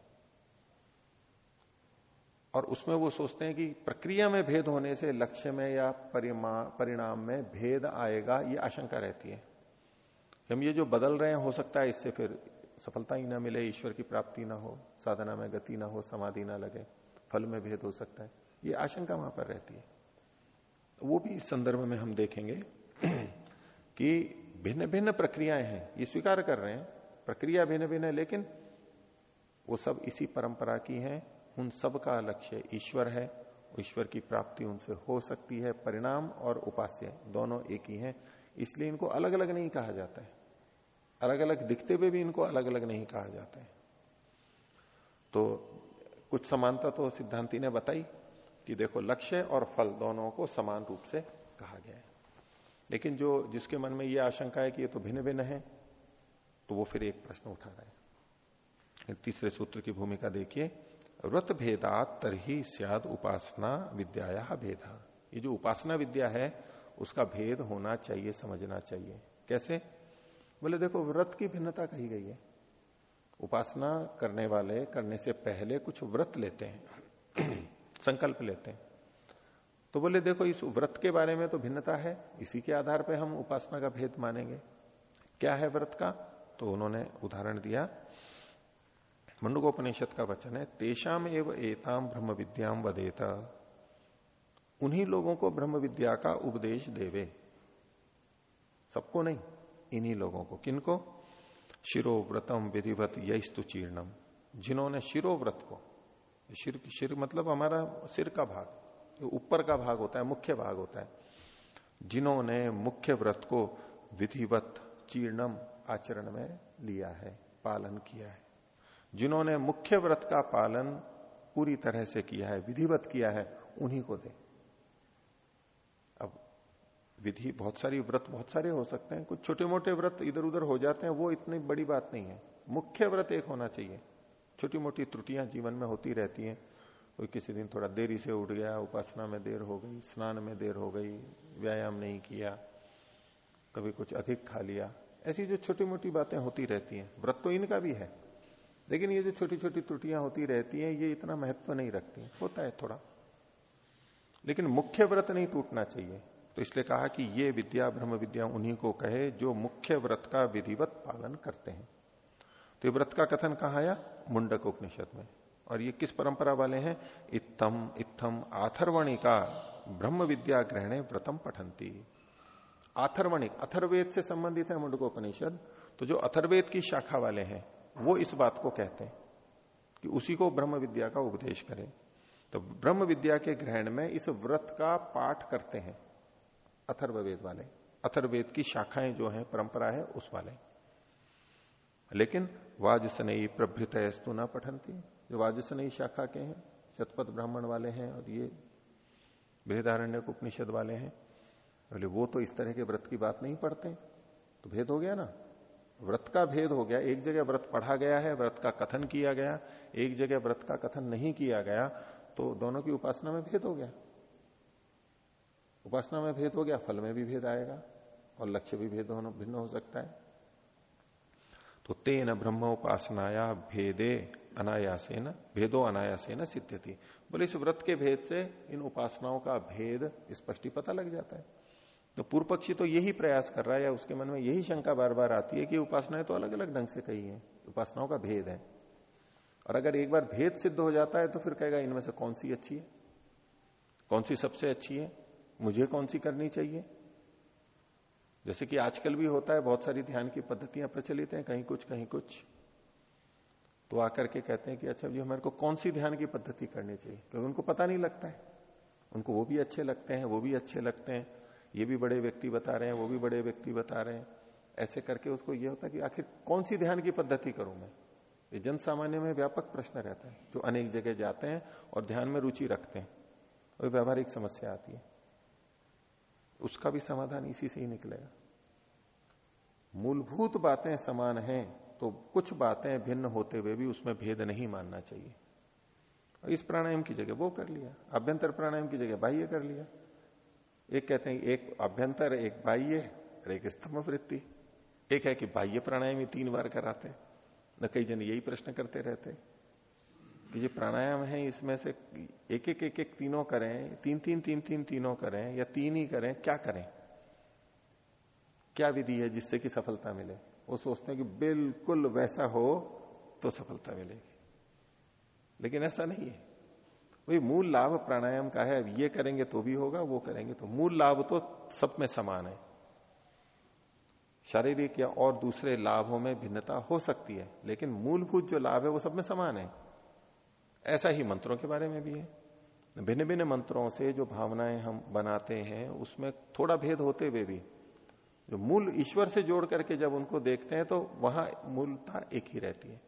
और उसमें वो सोचते हैं कि प्रक्रिया में भेद होने से लक्ष्य में या परिणाम में भेद आएगा, ये आशंका रहती है। हम ये जो बदल रहे हैं, हो सकता है इससे फिर सफलता ही ना मिले, ईश्वर की प्राप्ति ना हो, साधना में गति ना हो, समाधि ना लगे, फल में भेद हो सकता है। ये आशंका वहाँ पर रहती है। वो भी इस संदर्भ में हम देखेंगे (clears throat) कि भिन्न भिन्न प्रक्रियाएँ हैं, ये स्वीकार कर रहे हैं। प्रक्रिया भिन्न भिन्न है, लेकिन वो सब इसी परंपरा की हैं। उन सब का लक्ष्य ईश्वर है ईश्वर की प्राप्ति उनसे हो सकती है, परिणाम और उपास्य दोनों एक ही हैं। इसलिए इनको अलग अलग नहीं कहा जाता है। अलग अलग दिखते हुए भी इनको अलग अलग नहीं कहा जाता है। तो कुछ समानता तो सिद्धांति ने बताई कि देखो लक्ष्य और फल दोनों को समान रूप से कहा गया है। लेकिन जो, जिसके मन में यह आशंका है कि ये तो भिन्न भिन्न है तो वो फिर एक प्रश्न उठा रहा है। तीसरे सूत्र की भूमिका देखिए, व्रत भेदात तरही सियाद उपासना विद्या भेदा। ये जो उपासना विद्या है, उसका भेद होना चाहिए, समझना चाहिए। कैसे? बोले, देखो, व्रत की भिन्नता कही गई है। उपासना करने वाले करने से पहले कुछ व्रत लेते हैं। संकल्प लेते हैं। तो बोले, देखो, इस व्रत के बारे में तो भिन्नता है, इसी के आधार पर हम उपासना का भेद मानेंगे। क्या है व्रत का? तो उन्होंने उदाहरण दिया। मंडुकोपनिषद का वचन है, तेषाम एव एताम ब्रह्म विद्याम वदेता। उन्हीं लोगों को ब्रह्म विद्या का उपदेश देवे। सबको नहीं, इन्हीं लोगों को। किनको? शिरोव्रतम विधिवत यस्तु चीर्णम। जिन्होंने शिरोव्रत को शिर शिर मतलब हमारा सिर का भाग ऊपर का भाग होता है, मुख्य भाग होता है। जिन्होंने मुख्य व्रत को विधिवत चीर्णम आचरण में लिया है, पालन किया है। जिन्होंने मुख्य व्रत का पालन पूरी तरह से किया है, विधिवत किया है, उन्हीं को दे। अब विधि, बहुत सारी व्रत, बहुत सारे हो सकते हैं, कुछ छोटे मोटे व्रत इधर उधर हो जाते हैं, वो इतनी बड़ी बात नहीं है। मुख्य व्रत एक होना चाहिए। छोटी मोटी त्रुटियाँ जीवन में होती रहती हैं। कोई किसी दिन थोड़ा देरी से उठ गया, उपासना में देर हो गई, स्नान में देर हो गई, व्यायाम नहीं किया, कभी कुछ अधिक खा लिया, ऐसी जो छोटी मोटी बातें होती रहती हैं। व्रत तो इनका भी है, लेकिन ये जो छोटी छोटी त्रुटियाँ होती रहती हैं, ये इतना महत्व नहीं रखती होता है थोड़ा। लेकिन मुख्य व्रत नहीं टूटना चाहिए। तो इसलिए कहा कि ये विद्या, ब्रह्म विद्या उन्हीं को कहे, जो मुख्य व्रत का विधिवत पालन करते हैं। तो व्रत का कथन कहा आया मुंडक उपनिषद में। और ये किस परंपरा वाले हैं? इत्तम इत्थम, आथर्वणिका ब्रह्म विद्या ग्रहणे व्रतम पठंती आथर्वणिक, अथर्वेद से संबंधित है मुंडकोपनिषद तो जो अथर्वेद की शाखा वाले हैं, वो इस बात को कहते हैं कि उसी को ब्रह्म विद्या का उपदेश करें। तो ब्रह्म विद्या के ग्रहण में इस व्रत का पाठ करते हैं अथर्ववेद वाले। अथर्वेद की शाखाएँ जो हैं, परंपरा है, उस वाले। लेकिन वाजसनई प्रभृत न पठनती। जो वाजसनई शाखा के हैं, शतपथ ब्राह्मण वाले हैं और ये बृहदारण्य उपनिषद वाले हैं, बोले, वो तो इस तरह के व्रत की बात नहीं पढ़ते। तो भेद हो गया ना? व्रत का भेद हो गया। एक जगह व्रत पढ़ा गया है, व्रत का कथन किया गया। एक जगह व्रत का कथन नहीं किया गया तो दोनों की उपासना में भेद हो गया। उपासना में भेद हो गया, फल में भी भेद आएगा और लक्ष्य भी भेद भिन्न हो सकता है। तो तेन ब्रह्म उपासनाया भेदे अनायासे न भेदो अनायासे न थी बोले इस व्रत के भेद से इन उपासनाओं का भेद स्पष्ट पता लग जाता है। तो पूर्व पक्षी तो यही प्रयास कर रहा है या उसके मन में यही शंका बार बार आती है कि उपासनाएँ तो अलग अलग ढंग से कही है, उपासनाओं का भेद है। और अगर एक बार भेद सिद्ध हो जाता है तो फिर कहेगा, इनमें से कौन सी अच्छी है? कौन सी सबसे अच्छी है? मुझे कौन सी करनी चाहिए? जैसे कि आजकल भी होता है, बहुत सारी ध्यान की पद्धतियाँ प्रचलित हैं, कहीं कुछ कहीं कुछ। तो आकर के कहते हैं कि अच्छा जी, हमारे को कौन सी ध्यान की पद्धति करनी चाहिए? क्योंकि उनको पता नहीं लगता है। उनको वो भी अच्छे लगते हैं, वो भी अच्छे लगते हैं। ये भी बड़े व्यक्ति बता रहे हैं, वो भी बड़े व्यक्ति बता रहे हैं। ऐसे करके उसको ये होता है कि, आखिर कौन सी ध्यान की पद्धति करूँ मैं? ये जन सामान्य में व्यापक प्रश्न रहता है, जो अनेक जगह जाते हैं और ध्यान में रुचि रखते हैं। और व्यवहारिक समस्या आती है। उसका भी समाधान इसी से ही निकलेगा। मूलभूत बातें समान हैं तो कुछ बातें भिन्न होते हुए भी उसमें भेद नहीं मानना चाहिए। इस प्राणायाम की जगह वो कर लिया, अभ्यंतर प्राणायाम की जगह बाह्य कर लिया। एक कहते हैं, एक अभ्यंतर, एक बाह्य, और एक स्तंभ वृत्ति एक है कि बाह्य प्राणायाम ही तीन बार कराते न कई जन यही प्रश्न करते रहते कि ये प्राणायाम है, इसमें से एक एक एक एक तीनों करें, तीन तीन तीन तीन तीनों करें, या तीन ही करें, क्या करें? क्या विधि है जिससे कि सफलता मिले? वो सोचते हैं कि बिल्कुल वैसा हो तो सफलता मिलेगी। लेकिन ऐसा नहीं है। वही मूल लाभ प्राणायाम का है, अब ये करेंगे तो भी होगा, वो करेंगे तो। मूल लाभ तो सब में समान है। शारीरिक या और दूसरे लाभों में भिन्नता हो सकती है, लेकिन मूलभूत जो लाभ है वो सब में समान है। ऐसा ही मंत्रों के बारे में भी है। भिन्न भिन्न मंत्रों से जो भावनाएँ हम बनाते हैं, उसमें थोड़ा भेद होते हुए भी, जो मूल ईश्वर से जोड़ करके जब उनको देखते हैं तो वहाँ मूलता एक ही रहती है।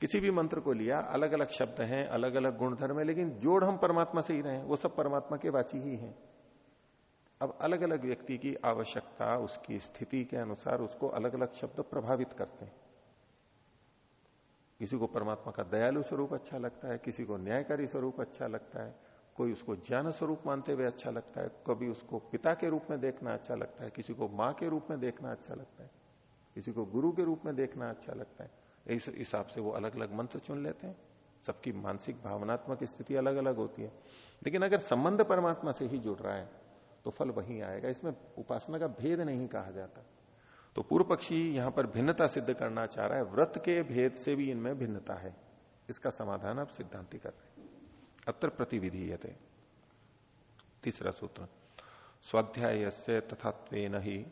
किसी भी मंत्र को लिया अलग अलग शब्द हैं अलग अलग गुणधर्म है, लेकिन जोड़ हम परमात्मा से ही रहे वो सब परमात्मा के वाची ही हैं। अब अलग अलग व्यक्ति की आवश्यकता, उसकी स्थिति के अनुसार उसको अलग अलग शब्द प्रभावित करते हैं। किसी को परमात्मा का दयालु स्वरूप अच्छा लगता है, किसी को न्यायकारी स्वरूप अच्छा लगता है, कोई उसको ज्ञान स्वरूप मानते हुए अच्छा लगता है, कभी उसको पिता के रूप में देखना अच्छा लगता है, किसी को माँ के रूप में देखना अच्छा लगता है, किसी को गुरु के रूप में देखना अच्छा लगता है। इस हिसाब से वो अलग अलग मंत्र चुन लेते हैं। सबकी मानसिक भावनात्मक स्थिति अलग अलग होती है। लेकिन अगर संबंध परमात्मा से ही जुड़ रहा है तो फल वही आएगा। इसमें उपासना का भेद नहीं कहा जाता। तो पूर्व पक्षी यहाँ पर भिन्नता सिद्ध करना चाह रहा है। व्रत के भेद से भी इनमें भिन्नता है। इसका समाधान अब सिद्धांति कर रहे अत्र प्रतिविधि यते तीसरा सूत्र। स्वाध्याय से तथात्व ही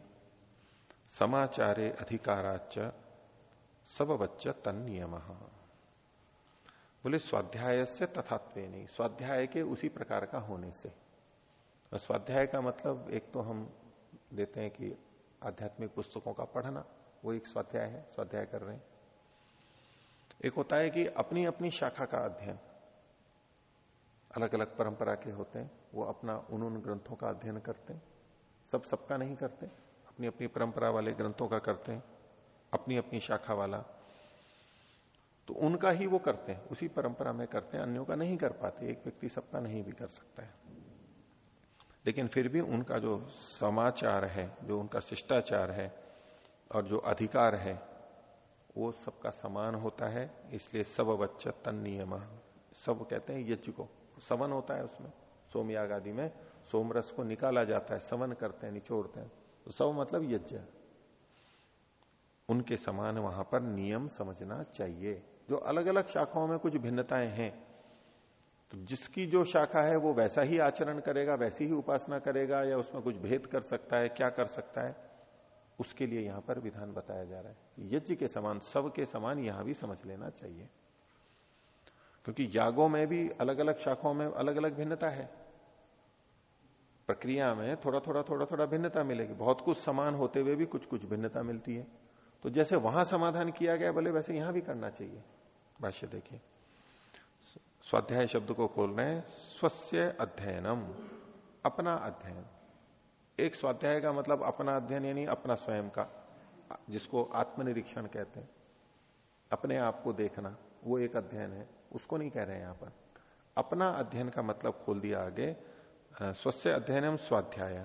समाचारे अधिकाराच सबवच्च तन नियम बोले स्वाध्याय से तथात्व नहीं स्वाध्याय के उसी प्रकार का होने से। स्वाध्याय का मतलब एक तो हम देते हैं कि आध्यात्मिक पुस्तकों का पढ़ना, वो एक स्वाध्याय है, स्वाध्याय कर रहे हैं। एक होता है कि अपनी अपनी शाखा का अध्ययन अलग अलग परंपरा के होते हैं, वो अपना उन उन ग्रंथों का अध्ययन करते हैं। सब सबका नहीं करते अपनी अपनी परंपरा वाले ग्रंथों का करते हैं अपनी अपनी शाखा वाला। तो उनका ही वो करते हैं, उसी परंपरा में करते हैं, अन्यों का नहीं कर पाते, एक व्यक्ति सबका नहीं भी कर सकता है। लेकिन फिर भी उनका जो समाचार है, जो उनका शिष्टाचार है और जो अधिकार है, वो सबका समान होता है, इसलिए सब बच्चा तन नियम। सब कहते हैं यज्ञ को। सवन होता है उसमें, सोमयाग आदि में, सोमरस को निकाला जाता है, सवन करते हैं, निचोड़ते हैं। तो सब मतलब यज्ञ। उनके समान वहाँ पर नियम समझना चाहिए। जो अलग अलग शाखाओं में कुछ भिन्नताएँ हैं तो जिसकी जो शाखा है वो वैसा ही आचरण करेगा, वैसी ही उपासना करेगा या उसमें कुछ भेद कर सकता है, क्या कर सकता है? उसके लिए यहाँ पर विधान बताया जा रहा है यज्ञ के समान, सब के समान यहाँ भी समझ लेना चाहिए। क्योंकि यागों में भी अलग अलग शाखाओं में अलग अलग भिन्नता है। प्रक्रिया में थोड़ा थोड़ा थोड़ा थोड़ा भिन्नता मिलेगी। बहुत कुछ समान होते हुए भी कुछ कुछ भिन्नता मिलती है। तो जैसे वहाँ समाधान किया गया बोले वैसे यहाँ भी करना चाहिए। भाष्य देखिए। स्वाध्याय शब्द को खोल रहे हैं स्वस्य अध्ययनम अपना अध्ययन एक स्वाध्याय का मतलब अपना अध्ययन यानी अपना स्वयं का जिसको आत्मनिरीक्षण कहते हैं अपने आप को देखना वो एक अध्ययन है उसको नहीं कह रहे हैं यहाँ पर अपना अध्ययन का मतलब खोल दिया आगे स्वस्य अध्ययनम स्वाध्याय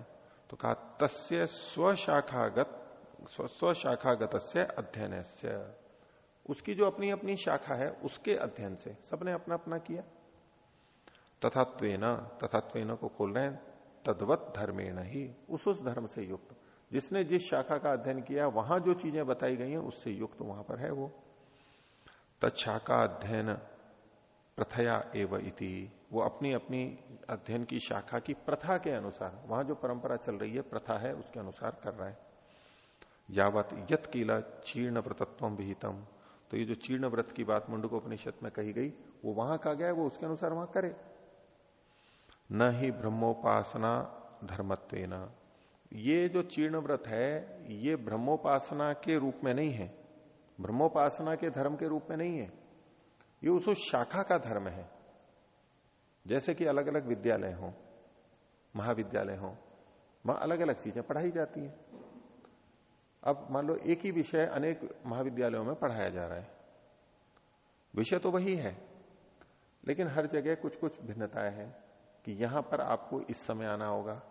तो कहा तस्य स्वशाखागत स्वशाखागत अध्ययन उसकी जो अपनी अपनी शाखा है, उसके अध्ययन से सबने अपना अपना किया। तथात्वेन तथात्वेन को खोल रहे हैं, तद्वत धर्मेण ही, उस उस धर्म से युक्त। जिसने जिस शाखा का अध्ययन किया, वहाँ जो चीज़ें बताई गई हैं, उससे युक्त वहाँ पर है वो। तत्शाखा अध्ययन प्रथया एव इति, वो अपनी अपनी अध्ययन की शाखा की प्रथा के अनुसार, वहाँ जो परंपरा चल रही है, प्रथा है, उसके अनुसार कर रहा है। यावत यत कीला चीर्ण व्रतत्व विहितम। तो ये जो चीर्ण व्रत की बात मुंडकोपनिषद में कही गई, वो वहाँ कहा गया है, वो उसके अनुसार वहाँ करे। न ही ब्रह्मोपासना धर्मत्व ये जो चीर्ण व्रत है, ये ब्रह्मोपासना के रूप में नहीं है। ब्रह्मोपासना के धर्म के रूप में नहीं है। ये उस शाखा का धर्म है। जैसे कि अलग अलग विद्यालय हो, महाविद्यालय हो, वहाँ अलग अलग चीज़ें पढ़ाई जाती हैं। अब मान लो एक ही विषय अनेक महाविद्यालयों में पढ़ाया जा रहा है। विषय तो वही है, लेकिन हर जगह कुछ कुछ भिन्नताएँ हैं कि यहाँ पर आपको इस समय आना होगा,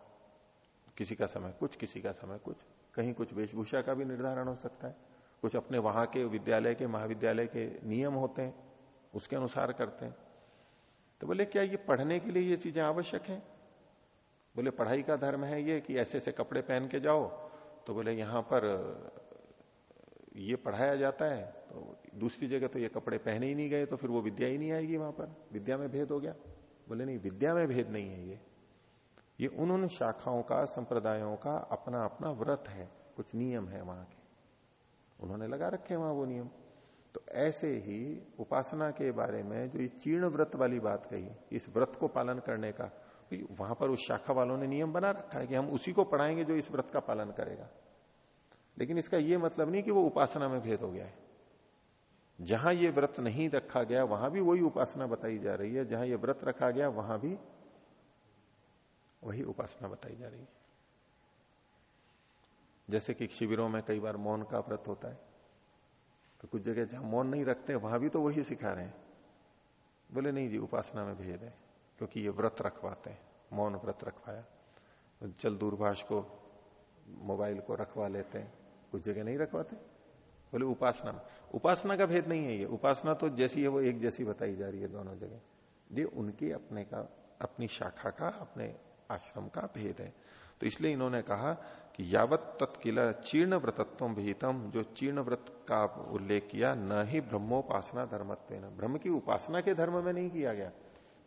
किसी का समय कुछ, किसी का समय कुछ। कहीं कुछ वेशभूषा का भी निर्धारण हो सकता है। कुछ अपने वहाँ के विद्यालय के, महाविद्यालय के नियम होते हैं, उसके अनुसार करते हैं। तो बोले, क्या ये पढ़ने के लिए ये चीज़ें आवश्यक हैं? बोले, पढ़ाई का धर्म है ये कि ऐसे ऐसे कपड़े पहन के जाओ तो बोले, यहाँ पर, ये पढ़ाया जाता है तो दूसरी जगह तो ये कपड़े पहने ही नहीं गए तो फिर वो विद्या ही नहीं आएगी वहाँ पर। विद्या में भेद हो गया? बोले, नहीं, विद्या में भेद नहीं है ये। ये उन उन शाखाओं का, संप्रदायों का अपना अपना व्रत है, कुछ नियम है वहाँ के। उन्होंने लगा रखे वहाँ वो नियम। तो ऐसे ही उपासना के बारे में जो ये चीर्ण व्रत वाली बात कही, इस व्रत को पालन करने का वहाँ पर उस शाखा वालों ने नियम बना रखा है कि हम उसी को पढ़ाएँगे जो इस व्रत का पालन करेगा। लेकिन इसका यह मतलब नहीं कि वो उपासना में भेद हो गया है। जहाँ ये व्रत नहीं रखा गया, वहाँ भी वही उपासना बताई जा रही है। जहाँ ये व्रत रखा गया, वहाँ भी वही उपासना बताई जा रही है। जैसे कि शिविरों में कई बार मौन का व्रत होता है। तो कुछ जगह जहाँ मौन नहीं रखते, वहाँ भी तो वही सिखा रहे हैं। बोले, नहीं जी, उपासना में भेद है। क्योंकि ये व्रत रखवाते हैं, मौन व्रत रखवाया। चल दूरभाष को मोबाइल को रखवा लेते हैं, कुछ जगह नहीं रखवाते। बोले, उपासना उपासना का भेद नहीं है ये। उपासना तो जैसी है, वो एक जैसी बताई जा रही है दोनों जगह। ये उनके अपने का, अपनी शाखा का, अपने आश्रम का भेद है। तो इसलिए इन्होंने कहा कि यावत तत्किला चीर्ण व्रतत्व विहितम जो चीर्ण व्रत का उल्लेख किया, न ही ब्रह्मोपासना धर्मत्व ब्रह्म की उपासना के धर्म में नहीं किया गया।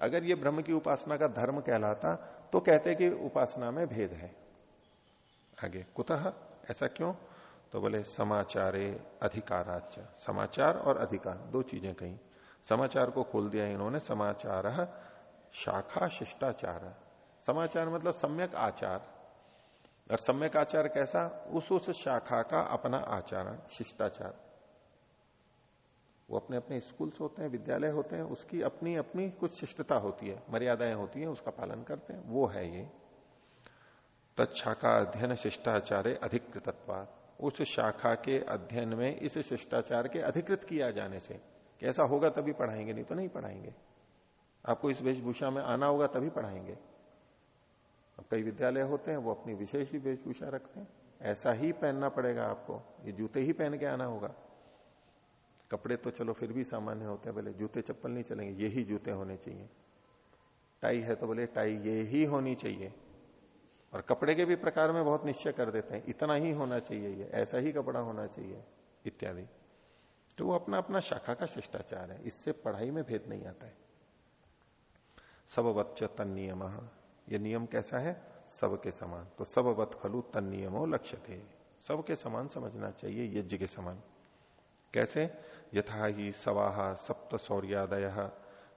अगर ये ब्रह्म की उपासना का धर्म कहलाता तो कहते कि उपासना में भेद है। आगे, कुतः? ऐसा क्यों? तो बोले, समाचारे अधिकाराच समाचार और अधिकार, दो चीज़ें कही। समाचार को खोल दिया इन्होंने, समाचार शाखा शिष्टाचार। समाचार मतलब सम्यक आचार। और सम्यक आचार कैसा? उस उस शाखा का अपना आचरण शिष्टाचार। वो अपने अपने स्कूल्स होते हैं, विद्यालय होते हैं, उसकी अपनी अपनी कुछ शिष्टता होती है, मर्यादाएँ होती हैं, उसका पालन करते हैं, वो है ये। तत्शाखा अध्ययन शिष्टाचार्य अधिकृतत्वा उस शाखा के अध्ययन में इस शिष्टाचार के अधिकृत किया जाने से, कैसा होगा तभी पढ़ाएँगे, नहीं तो नहीं पढ़ाएँगे। आपको इस वेशभूषा में आना होगा तभी पढ़ाएँगे। अब कई विद्यालय होते हैं, वो अपनी विशेष ही वेशभूषा रखते हैं। ऐसा ही पहनना पड़ेगा आपको, ये जूते ही पहन के आना होगा। कपड़े तो चलो फिर भी सामान्य होते हैं बोले जूते चप्पल नहीं चलेंगे यही जूते होने चाहिए। टाई है तो बोले टाई ये ही होनी चाहिए। और कपड़े के भी प्रकार में बहुत निश्चय कर देते हैं, इतना ही होना चाहिए ये, ऐसा ही कपड़ा होना चाहिए, इत्यादि। तो वो अपना अपना शाखा का शिष्टाचार है, इससे पढ़ाई में भेद नहीं आता है। सब बच्च तन नियम ये नियम कैसा है? सबके समान। तो सब वत खलु तन नियमो लक्ष्य थे सबके समान समझना चाहिए, यज्ञ के समान। कैसे? यथा ही सवाहा सप्त सौर्यादय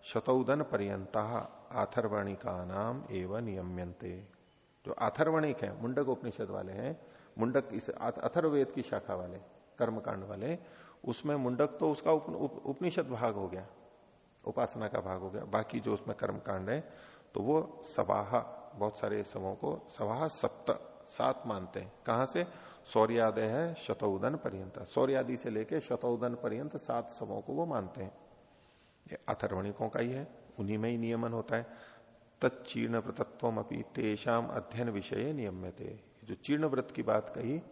शतौदन पर्यंता आथर्वणिका नाम एवं नियम्यंते जो आथर्वणिक है मुंडक उपनिषद वाले हैं मुंडक इस अथर्वेद की शाखा वाले कर्मकांड वाले उसमें मुंडक तो उसका उप, उप, उपनिषद भाग हो गया उपासना का भाग हो गया बाकी जो उसमें कर्मकांड है तो वो सवाह बहुत सारे समों को सवाह सप्त सात मानते हैं। कहाँ से? सौर्यादय है शतौदन पर्यंत। सौर्यादि से लेके शतौदन पर्यंत सात समों को वो मानते हैं। ये अथर्वणिकों का ही है, उन्हीं में ही नियमन होता है। तत्चीर्ण व्रतत्व अपनी तेषाम अध्ययन विषय नियम्य जो चीर्ण व्रत की बात कही,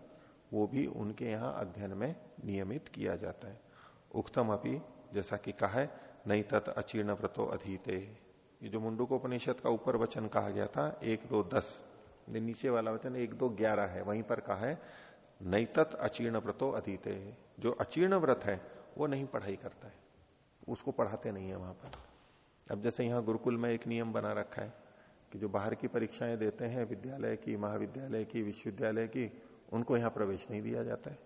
वो भी उनके यहाँ अध्ययन में नियमित किया जाता है। उक्तम अपनी जैसा कि कहा है नहीं तत् अचीर्ण व्रतो अधीते। ये जो मुंडू उपनिषद का ऊपर वचन कहा गया था, एक दो दस। नीचे वाला वचन एक दो ग्यारह है, वहीं पर कहा है, नैतत अचीर्ण व्रतो अधीते जो अचीर्ण व्रत है, वो नहीं पढ़ाई करता है। उसको पढ़ाते नहीं है वहाँ पर। अब जैसे यहाँ गुरुकुल में एक नियम बना रखा है कि जो बाहर की परीक्षाएँ देते हैं, विद्यालय की, महाविद्यालय की, विश्वविद्यालय की, उनको यहाँ प्रवेश नहीं दिया जाता है।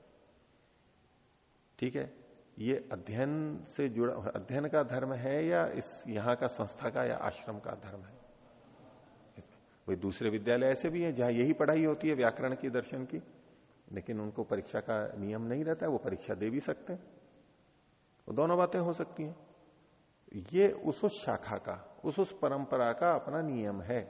ठीक है? ये अध्ययन से जुड़ा, अध्ययन का धर्म है या इस यहाँ का संस्था का या आश्रम का धर्म है? वही दूसरे विद्यालय ऐसे भी हैं जहाँ यही पढ़ाई होती है, व्याकरण की, दर्शन की, लेकिन उनको परीक्षा का नियम नहीं रहता है, वो परीक्षा दे भी सकते हैं। दोनों बातें हो सकती हैं। ये उस उस शाखा का, उस उस परंपरा का अपना नियम है।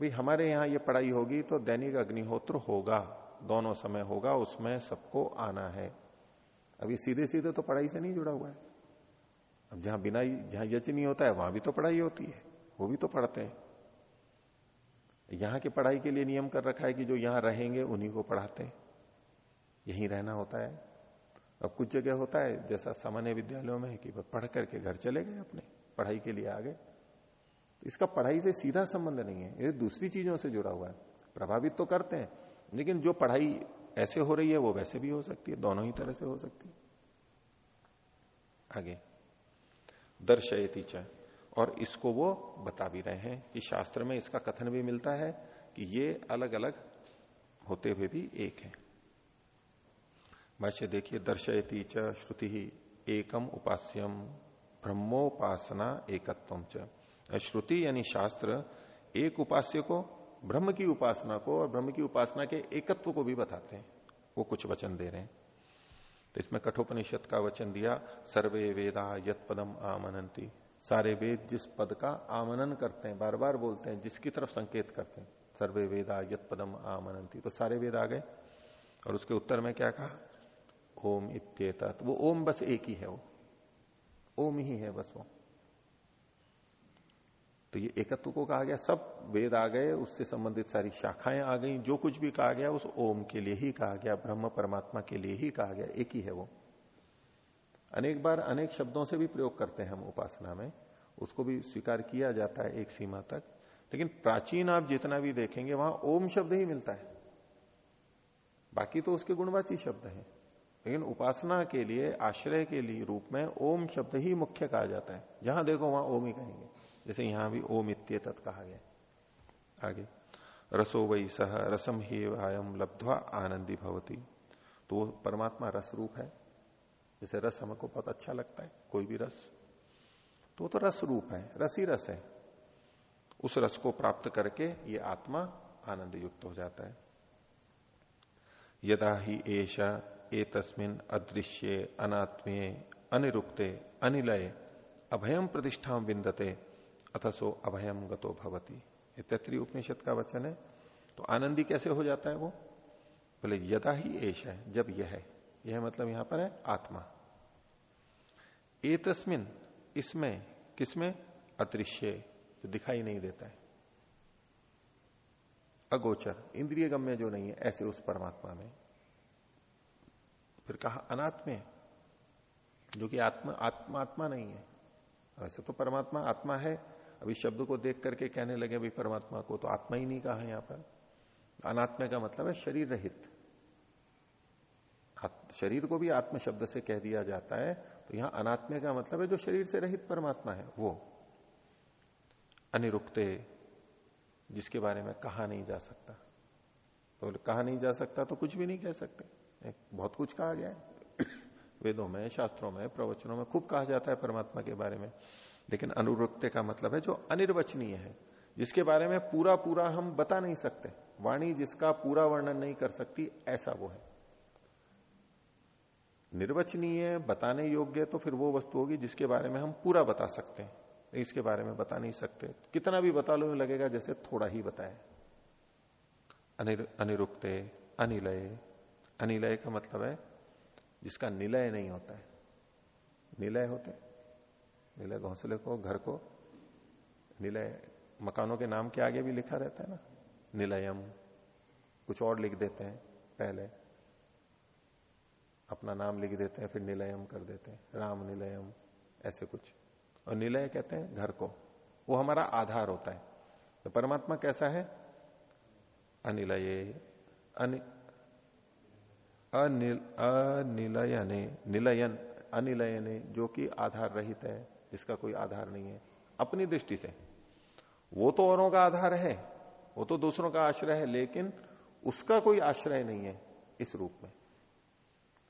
भाई, हमारे यहाँ ये पढ़ाई होगी तो दैनिक अग्निहोत्र होगा, दोनों समय होगा, उसमें सबको आना है। अभी सीधे सीधे तो पढ़ाई से नहीं जुड़ा हुआ है। अब जहाँ बिना, जहाँ यज्ञ नहीं होता है, वहाँ भी तो पढ़ाई होती है, वो भी तो पढ़ते हैं। यहाँ की पढ़ाई के लिए नियम कर रखा है कि जो यहाँ रहेंगे, उन्हीं को पढ़ाते हैं। यहीं रहना होता है। अब कुछ जगह होता है, जैसा सामान्य विद्यालयों में है कि पढ़ करके घर चले गए अपने, पढ़ाई के लिए आ गए तो इसका पढ़ाई से सीधा संबंध नहीं है, ये दूसरी चीज़ों से जुड़ा हुआ है। प्रभावित तो करते हैं, लेकिन जो पढ़ाई ऐसे हो रही है, वो वैसे भी हो सकती है, दोनों ही तरह से हो सकती है। आगे। दर्शयती च। और इसको वो बता भी रहे हैं कि शास्त्र में इसका कथन भी मिलता है कि ये अलग अलग होते हुए भी एक है। भाष्य देखिए, दर्शयती च श्रुति ही एकम उपास्यम, ब्रह्मोपासना एकत्व च। श्रुति यानी शास्त्र एक उपास्य को, ब्रह्म की उपासना को और ब्रह्म की उपासना के एकत्व को भी बताते हैं। वो कुछ वचन दे रहे हैं। तो इसमें कठोपनिषद का वचन दिया, सर्वे वेदा यत पदम आमनंती सारे वेद जिस पद का आमनन करते हैं बार बार बोलते हैं, जिसकी तरफ़ संकेत करते हैं, सर्वे वेदा यत पदम आमनंती तो सारे वेद आ गए। और उसके उत्तर में क्या कहा? ओम इत्येता वो ओम बस एक ही है वो। ओम ही है बस वो। तो ये एकत्व को कहा गया। सब वेद आ गए, उससे संबंधित सारी शाखाएँ आ गई। जो कुछ भी कहा गया, उस ओम के लिए ही कहा गया, ब्रह्म परमात्मा के लिए ही कहा गया। एक ही है वो। अनेक बार अनेक शब्दों से भी प्रयोग करते हैं हम उपासना में। उसको भी स्वीकार किया जाता है एक सीमा तक। लेकिन प्राचीन आप जितना भी देखेंगे, वहाँ ओम शब्द ही मिलता है। बाकी तो उसके गुणवाची शब्द हैं। लेकिन उपासना के लिए, आश्रय के लिए रूप में ओम शब्द ही मुख्य कहा जाता है। जहाँ देखो, वहाँ ओम ही कहेंगे। जैसे यहाँ भी ओम इत्य तत् कहा गया। आगे। रसो वही सह रसम ही वायम लब्धवा आनंदी भवती। तो परमात्मा रस रूप है। जैसे रस हमको बहुत अच्छा लगता है, कोई भी रस। तो तो रस रूप है, रस ही रस है। उस रस को प्राप्त करके ये आत्मा आनंद युक्त हो जाता है। यदा ही एशा ए तस्मिन अदृश्य अनात्मीय अनिरुक्ते अनिलय अभयम प्रतिष्ठा विंदते अथसो अभयम गतो भवती। ये तैतरी उपनिषद का वचन है। तो आनंदी कैसे हो जाता है वो? बोले, यदा ही एश है जब यह है। यह मतलब यहाँ पर है आत्मा। ए तस्मिन इसमें, किसमें? अदृश्य, जो दिखाई नहीं देता है। अगोचर इंद्रिय गम्य जो नहीं है, ऐसे उस परमात्मा में। फिर कहा अनात्म जो कि आत्मा आत्मा आत्मा नहीं है। वैसे तो परमात्मा आत्मा है। अभी शब्द को देख करके कहने लगे भाई परमात्मा को तो आत्मा ही नहीं कहा है यहाँ पर। अनात्मा का मतलब है शरीर रहित। शरीर को भी आत्म शब्द से कह दिया जाता है। तो यहाँ अनात्मे का मतलब है जो शरीर से रहित परमात्मा है, वो। अनिरुक्ते, जिसके बारे में कहा नहीं जा सकता। तो कहा नहीं जा सकता तो कुछ भी नहीं कह सकते। बहुत कुछ कहा गया है। वेदों में, शास्त्रों में, प्रवचनों में खूब कहा जाता है परमात्मा के बारे में। लेकिन अनुरुक्ते का मतलब है जो अनिर्वचनीय है, जिसके बारे में पूरा पूरा हम बता नहीं सकते। वाणी जिसका पूरा वर्णन नहीं कर सकती, ऐसा वो है। निर्वचनीय बताने योग्य तो फिर वो वस्तु होगी जिसके बारे में हम पूरा बता सकते हैं। इसके बारे में बता नहीं सकते। कितना भी बता लो लगेगा जैसे थोड़ा ही बताए। अनिर, अनिरुक्ते अनिलय। अनिलय का मतलब है जिसका निलय नहीं होता है। निलय होते निलय घोंसले को घर को। निलय मकानों के नाम के आगे भी लिखा रहता है ना? निलयम। कुछ और लिख देते हैं पहले। अपना नाम लिख देते हैं, फिर निलयम कर देते हैं। राम निलयम, ऐसे कुछ। और निलय कहते हैं घर को। वो हमारा आधार होता है। तो परमात्मा कैसा है? अनिलय। अनिल, अनिलयने। निलयन, अनिलयने, जो कि आधार रहित है। इसका कोई आधार नहीं है। अपनी दृष्टि से। वो तो औरों का आधार है। वो तो दूसरों का आश्रय है, लेकिन उसका कोई आश्रय नहीं है इस रूप में।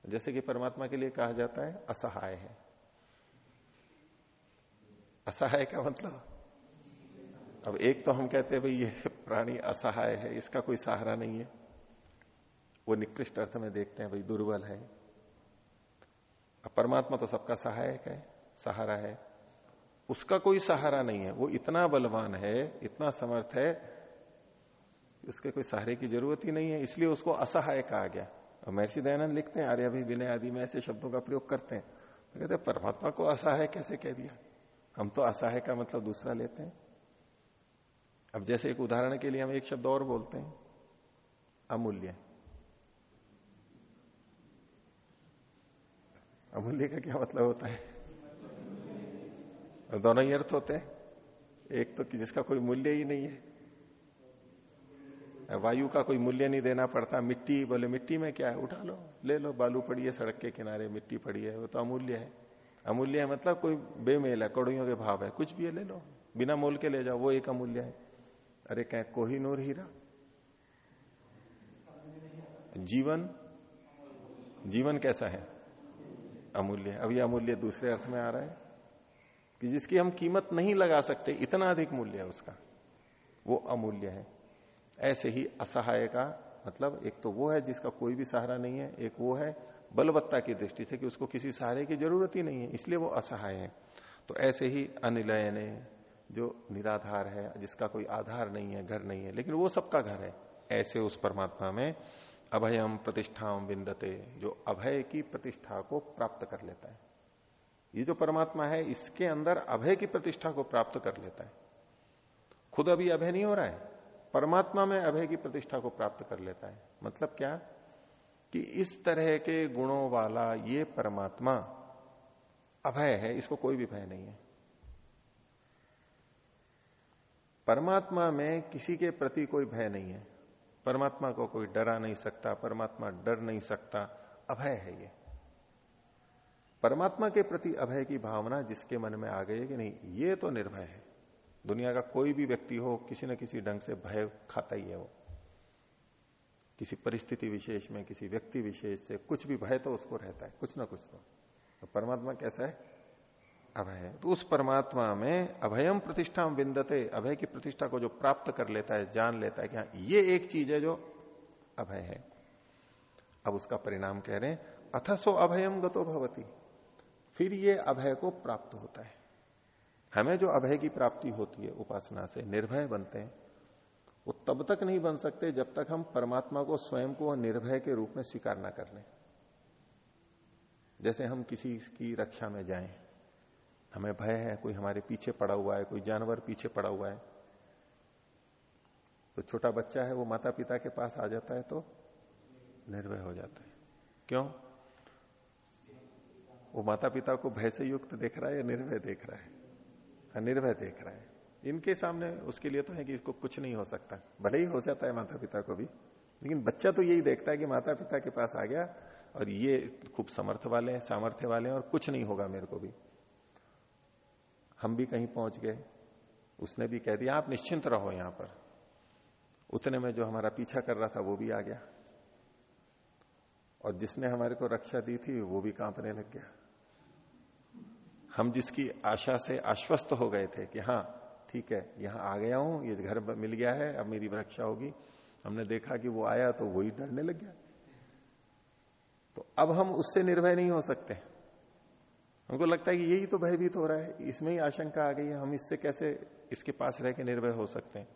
जैसे कि परमात्मा के लिए कहा जाता है, असहाय है। असहाय का मतलब? अब एक तो हम कहते हैं, भाई, ये प्राणी असहाय है, इसका कोई सहारा नहीं है। वो निकृष्ट अर्थ में देखते हैं, भाई, दुर्बल है। अब परमात्मा तो सबका सहायक है, सहारा है। उसका कोई सहारा नहीं है। वो इतना बलवान है, इतना समर्थ है उसके कोई सहारे की ज़रूरत ही नहीं है, इसलिए उसको असहाय कहा गया। महर्षि दयानंद लिखते हैं आर्य भी विनय आदि में ऐसे शब्दों का प्रयोग करते हैं। तो कहते हैं, परमात्मा को असहाय कैसे कह दिया? हम तो असहाय का मतलब दूसरा लेते हैं। अब जैसे एक उदाहरण के लिए हम एक शब्द और बोलते हैं, अमूल्य। अमूल्य का क्या मतलब होता है? दोनों ही अर्थ होते हैं। एक तो कि जिसका कोई मूल्य ही नहीं है। वायु का कोई मूल्य नहीं देना पड़ता। मिट्टी, बोले, मिट्टी में क्या है? उठा लो, ले लो, बालू पड़ी है, सड़क के किनारे मिट्टी पड़ी है, वो तो अमूल्य है। अमूल्य है मतलब कोई बेमेल है, कड़ोइयों के भाव है। कुछ भी है, ले लो। बिना मोल के ले जाओ, वो एक अमूल्य है। अरे, कह कोहिनूर हीरा। जीवन जीवन कैसा है? अमूल्य अब ये अमूल्य दूसरे अर्थ में आ रहा है कि जिसकी हम कीमत नहीं लगा सकते, इतना अधिक मूल्य है उसका। वो अमूल्य है। ऐसे ही असहाय का मतलब एक तो वो है जिसका कोई भी सहारा नहीं है, एक वो है बलवत्ता की दृष्टि से कि उसको किसी सहारे की ज़रूरत ही नहीं है, इसलिए वो असहाय है। तो ऐसे ही अनिलय ने जो निराधार है, जिसका कोई आधार नहीं है, घर नहीं है, लेकिन वो सबका घर है। ऐसे उस परमात्मा में अभयम प्रतिष्ठा विंदते, जो अभय की प्रतिष्ठा को प्राप्त कर लेता है। ये जो परमात्मा है, इसके अंदर अभय की प्रतिष्ठा को प्राप्त कर लेता है। खुद अभी अभय नहीं हो रहा है। परमात्मा में अभय की प्रतिष्ठा को प्राप्त कर लेता है। मतलब क्या? कि इस तरह के गुणों वाला ये परमात्मा अभय है, इसको कोई भी भय नहीं है। परमात्मा में किसी के प्रति कोई भय नहीं है। परमात्मा को कोई डरा नहीं सकता, परमात्मा डर नहीं सकता, अभय है ये। परमात्मा के प्रति अभय की भावना जिसके मन में आ गई कि नहीं, ये तो निर्भय है। दुनिया का कोई भी व्यक्ति हो किसी न किसी ढंग से भय खाता ही है वो। किसी परिस्थिति विशेष में किसी व्यक्ति विशेष से कुछ भी भय तो उसको रहता है कुछ ना कुछ तो, तो परमात्मा कैसा है? अभय तो उस परमात्मा में अभयम प्रतिष्ठा विंदते अभय की प्रतिष्ठा को जो प्राप्त कर लेता है जान लेता है कि हाँ ये एक चीज़ है जो अभय है। अब उसका परिणाम कह रहे हैं अथसो अभयम गतो भवती। फिर ये अभय को प्राप्त होता है। हमें जो अभय की प्राप्ति होती है, उपासना से निर्भय बनते हैं। वो तब तक नहीं बन सकते जब तक हम परमात्मा को, स्वयं को निर्भय के रूप में स्वीकार ना कर लें। जैसे हम किसी की रक्षा में जाएँ, हमें भय है, कोई हमारे पीछे पड़ा हुआ है, कोई जानवर पीछे पड़ा हुआ है तो छोटा बच्चा है, वो माता पिता के पास आ जाता है तो निर्भय हो जाता है। क्यों? वो माता पिता को भय से युक्त देख रहा है या निर्भय देख रहा है? निर्भय देख रहा है। इनके सामने उसके लिए तो है कि इसको कुछ नहीं हो सकता। भले ही हो जाता है माता पिता को भी। लेकिन बच्चा तो यही देखता है कि माता पिता के पास आ गया और ये खूब समर्थ वाले हैं, सामर्थ्य वाले हैं और कुछ नहीं होगा मेरे को भी। हम भी कहीं पहुँच गए। उसने भी कह दिया, आप निश्चिंत रहो यहाँ पर। उतने में जो हमारा पीछा कर रहा था वो भी आ गया। और जिसने हमारे को रक्षा दी थी, वो भी कांपने लग गया। हम जिसकी आशा से आश्वस्त हो गए थे कि हाँ ठीक है, यहाँ आ गया हूँ, ये घर मिल गया है, अब मेरी रक्षा होगी। हमने देखा कि वो आया तो वही डरने लग गया। तो अब हम उससे निर्भय नहीं हो सकते। हमको लगता है कि यही तो भयभीत हो रहा है, इसमें ही आशंका आ गई है, हम इससे कैसे इसके पास रह के निर्भय हो सकते हैं?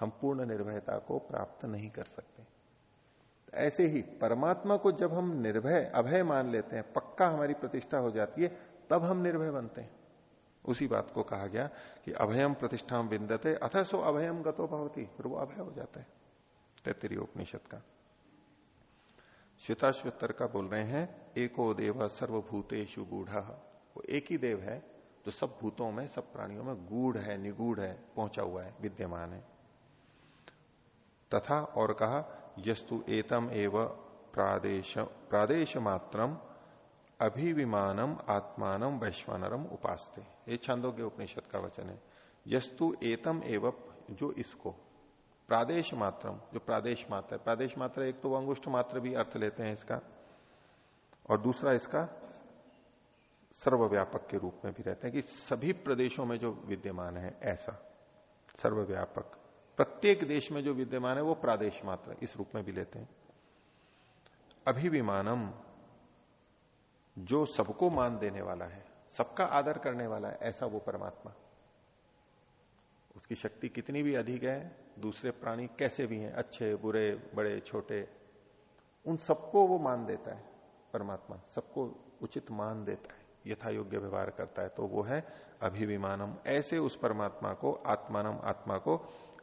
हम पूर्ण निर्भयता को प्राप्त नहीं कर सकते। ऐसे ही परमात्मा को जब हम निर्भय, अभय मान लेते हैं, पक्का हमारी प्रतिष्ठा हो जाती है तब हम निर्भय बनते हैं। उसी बात को कहा गया कि अभयम प्रतिष्ठा विन्दते अथ सो अभयम गतो भवती, फिर वो अभय हो जाता है। तैतरी उपनिषद का। श्वेताश्वतर का बोल रहे हैं, एको देव सर्वभूतेषु गूढ़। वो एक ही देव है, जो सब भूतों में, सब प्राणियों में गूढ़ है, निगूढ़ है, पहुँचा हुआ है, विद्यमान है। तथा और कहा, यस्तु एतम एव प्रादेश प्रादेश मात्रम अभिविमानम आत्मानम वैश्वानरम उपासते। ये छंदोग्य उपनिषद का वचन है। यस्तु एतम एवं जो इसको। प्रादेश मात्रम, जो प्रादेश मात्र प्रादेश मात्र एक तो अंगुष्ठ मात्र भी अर्थ लेते हैं इसका। और दूसरा इसका सर्वव्यापक के रूप में भी रहते हैं कि सभी प्रदेशों में जो विद्यमान है, ऐसा। सर्वव्यापक। प्रत्येक देश में जो विद्यमान है, वो प्रादेश मात्र इस रूप में भी लेते हैं। अभिविमानम जो सबको मान देने वाला है, सबका आदर करने वाला है, ऐसा वो परमात्मा। उसकी शक्ति कितनी भी अधिक है, दूसरे प्राणी कैसे भी हैं, अच्छे, बुरे, बड़े, छोटे, उन सबको वो मान देता है, परमात्मा, सबको उचित मान देता है यथा योग्य व्यवहार करता है तो वो है अभिविमानम। ऐसे उस परमात्मा को, आत्मानम, आत्मा को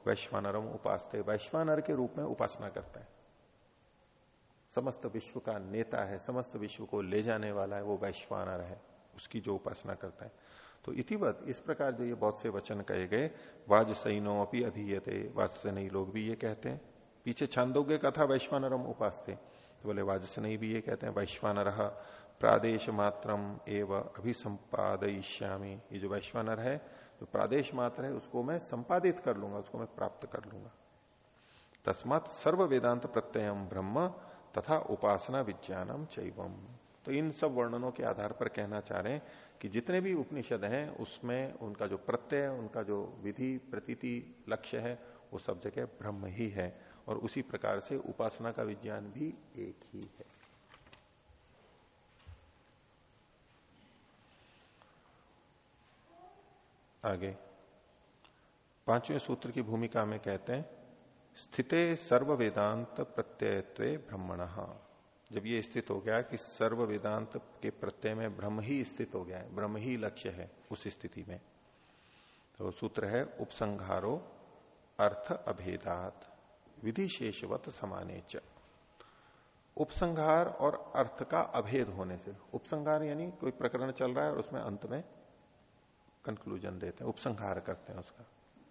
वैश्वानरम उपास वैश्वानर के रूप में उपासना करता है। समस्त विश्व का नेता है, समस्त विश्व को ले जाने वाला है, वो वैश्वानर है, उसकी जो उपासना करता है। तो इतिवत इस प्रकार जो ये बहुत से वचन कहे गए वाज सैनो अपनी अधीयते वाज से नहीं लोग भी ये कहते हैं। पीछे छांदोग्य कथा वैश्वानरम उपास थे तो बोले वाज से नहीं भी ये कहते हैं, वैश्वानर प्रादेश मात्रम एवं अभिसंपादयिष्यामी। ये जो वैश्वानर है, जो प्रादेश मात्र है, उसको मैं संपादित कर लूँगा, उसको मैं प्राप्त कर लूँगा। तस्मात सर्व वेदांत प्रत्ययम ब्रह्म तथा उपासना विज्ञानम चैवम। तो इन सब वर्णनों के आधार पर कहना चाह रहे हैं कि जितने भी उपनिषद हैं, उसमें उनका जो प्रत्यय, उनका जो विधि, प्रतीति, लक्ष्य है, वो सब जगह ब्रह्म ही है। और उसी प्रकार से उपासना का विज्ञान भी एक ही है। आगे। पाँचवें सूत्र की भूमिका में कहते हैं स्थिते सर्व वेदांत प्रत्ययत्व ब्रह्मण। जब ये स्थित हो गया कि सर्व वेदांत के प्रत्यय में ब्रह्म ही स्थित हो गया है, ब्रह्म ही लक्ष्य है उस स्थिति में। तो सूत्र है, उपसंहारो अर्थ अभेदात विधि शेषवत समाने च। उपसंहार और अर्थ का अभेद होने से, उपसंहार यानी कोई प्रकरण चल रहा है और उसमें अंत में कंक्लूजन देते हैं, उपसंहार करते हैं उसका।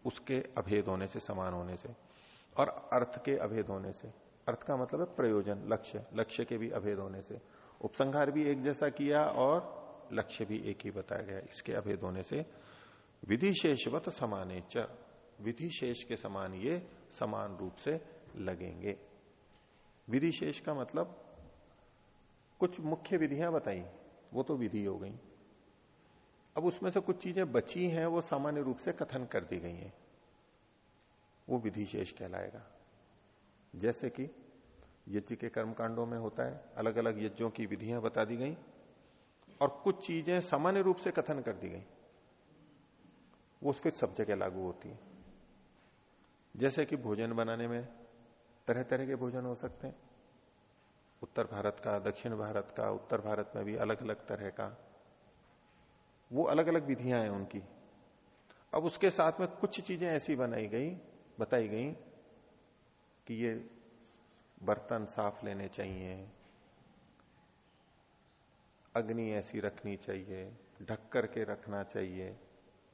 उसके अभेद होने से, समान होने से। और अर्थ के अभेद होने से। अर्थ का मतलब है प्रयोजन, लक्ष्य। लक्ष्य के भी अभेद होने से। उपसंहार भी एक जैसा किया और लक्ष्य भी एक ही बताया गया। इसके अभेद होने से विधि शेषवत समाने च। विधि शेष के समान ये समान रूप से लगेंगे। विधि शेष का मतलब कुछ मुख्य विधियाँ बताई। वो तो विधि हो गई। अब उसमें से कुछ चीज़ें बची हैं, वो सामान्य रूप से कथन कर दी गई हैं। वो विधि शेष कहलाएगा। जैसे कि यज्ञ के कर्मकांडों में होता है अलग अलग यज्ञों की विधियाँ बता दी गई, और कुछ चीज़ें सामान्य रूप से कथन कर दी गई। वो फिर सब जगह लागू होती है। जैसे कि भोजन बनाने में तरह तरह के भोजन हो सकते हैं। उत्तर भारत का, दक्षिण भारत का, उत्तर भारत में भी अलग अलग तरह का। वो अलग अलग विधियाँ हैं उनकी। अब उसके साथ में कुछ चीज़ें ऐसी बनाई गई बताई गई कि ये बर्तन साफ़ लेने चाहिए, अग्नि ऐसी रखनी चाहिए, ढक करके रखना चाहिए,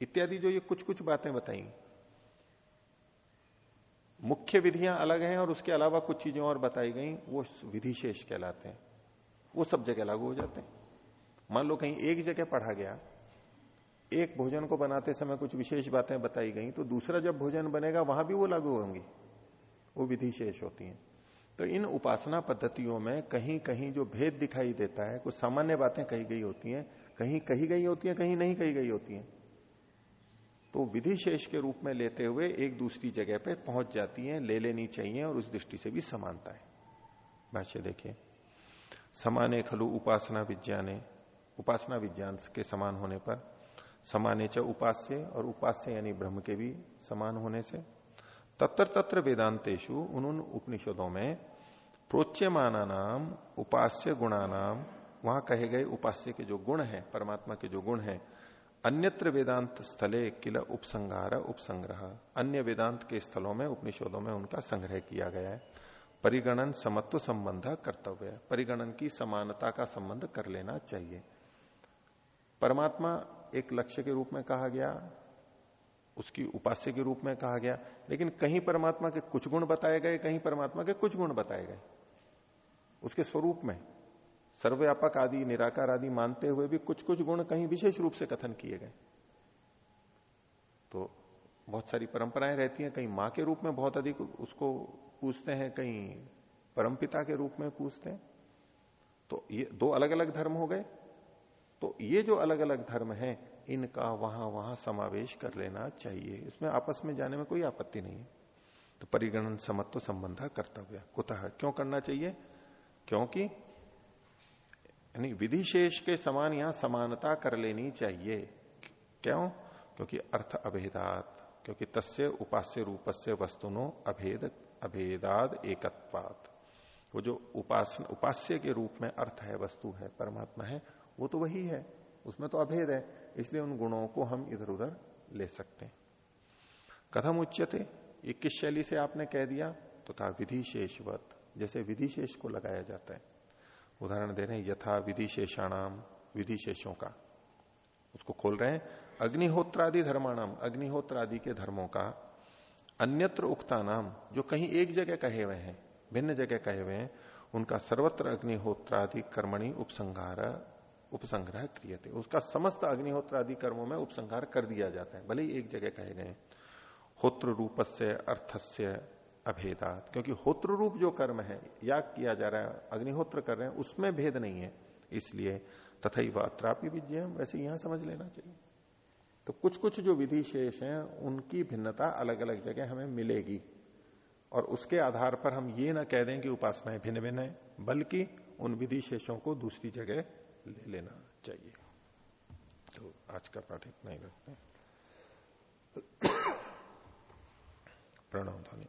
इत्यादि जो ये कुछ कुछ बातें बताई। मुख्य विधियाँ अलग हैं और उसके अलावा कुछ चीज़ें और बताई गई, वो विधि शेष कहलाते हैं। वो सब जगह लागू हो जाते हैं। मान लो कहीं एक जगह पढ़ा गया एक भोजन को बनाते समय कुछ विशेष बातें बताई गई तो दूसरा जब भोजन बनेगा, वहाँ भी वो लागू होंगी। वो विधि शेष होती है। तो इन उपासना पद्धतियों में कहीं कहीं जो भेद दिखाई देता है, कुछ सामान्य बातें कही गई होती हैं, कहीं कही गई होती हैं, कहीं नहीं कही गई होती हैं। तो विधि शेष के रूप में लेते हुए एक दूसरी जगह पे पहुँच जाती हैं, ले लेनी चाहिए और उस दृष्टि से भी समानता है। भाष्य देखिए। समाने खलु उपासना विज्ञाने। उपासना विज्ञान के समान होने पर समाने च उपास्य और उपास्य यानी ब्रह्म के भी समान होने से। तत्र तत्र वेदांतेशु उन उपनिषदों में प्रोच्यमाना नाम उपास्य गुणानाम, वहाँ कहे गए उपास्य के जो गुण है, परमात्मा के जो गुण है, अन्यत्र वेदांत स्थले किल उपसंगार उपसंग्रह। अन्य वेदांत के स्थलों में, उपनिषदों में उनका संग्रह किया गया है। परिगणन समत्व संबंध कर्तव्य परिगणन की समानता का संबंध कर लेना चाहिए। परमात्मा एक लक्ष्य के रूप में कहा गया, उसकी उपास्य के रूप में कहा गया, लेकिन कहीं परमात्मा के कुछ गुण बताए गए, कहीं परमात्मा के कुछ गुण बताए गए। उसके स्वरूप में सर्वव्यापक आदि, निराकार आदि मानते हुए भी कुछ कुछ गुण कहीं विशेष रूप से कथन किए गए। तो बहुत सारी परंपराएँ रहती हैं, कहीं माँ के रूप में बहुत अधिक उसको पूछते हैं, कहीं परमपिता के रूप में पूछते हैं। तो ये दो अलग अलग धर्म हो गए। तो ये जो अलग अलग धर्म है, इनका वहाँ वहाँ समावेश कर लेना चाहिए। इसमें आपस में जाने में कोई आपत्ति नहीं है। तो परिगणन समत्व संबंध कर्तव्य कुतः? क्यों करना चाहिए? क्योंकि यानी विधिशेष के समान यहाँ समानता कर लेनी चाहिए। क्यों? क्योंकि अर्थ अभेदात, क्योंकि तस्य उपास्य रूपस्य वस्तुनो अभेद, अभेदाद एकत्वात। वो जो उपासन, उपास्य के रूप में अर्थ है, वस्तु है, परमात्मा है वो तो वही है, उसमें तो अभेद है, इसलिए उन गुणों को हम इधर उधर ले सकते हैं। कथम उच्चते ये किस शैली से आपने कह दिया तो कहा विधि शेषवत जैसे विधि शेष को लगाया जाता है। उदाहरण दे रहे हैं, यथा विधि शेषाणाम विधि शेषों का। उसको खोल रहे हैं, अग्निहोत्रादि धर्माणाम अग्निहोत्र आदि के धर्मों का, अन्यत्र उक्ता नाम जो कहीं एक जगह कहे हुए हैं, भिन्न जगह कहे हुए हैं, उनका सर्वत्र अग्निहोत्रादि कर्मणि उपसंहार उपसंग्रह क्रियते। उसका समस्त अग्निहोत्र आदि कर्मों में उपसंहार कर दिया जाता है। भले ही एक जगह कहे गए होत्र रूप से अर्थस्य, अभेदात। क्योंकि होत्र रूप जो कर्म है, याग किया जा रहा है, अग्निहोत्र कर रहे हैं, उसमें भेद नहीं है। इसलिए तथा अत्रापि विजय, वैसे यहाँ समझ लेना चाहिए। तो कुछ कुछ जो विधि शेष हैं, उनकी भिन्नता अलग अलग जगह हमें मिलेगी। और उसके आधार पर हम ये ना कह दें कि उपासनाएँ भिन्न भिन्न है, बल्कि उन विधि शेषों को दूसरी जगह ले लेना चाहिए। तो आज का पाठ इतना ही रखते हैं। प्रणाम ध्वनि।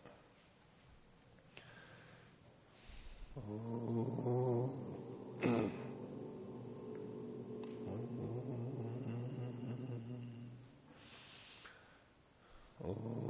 सभी को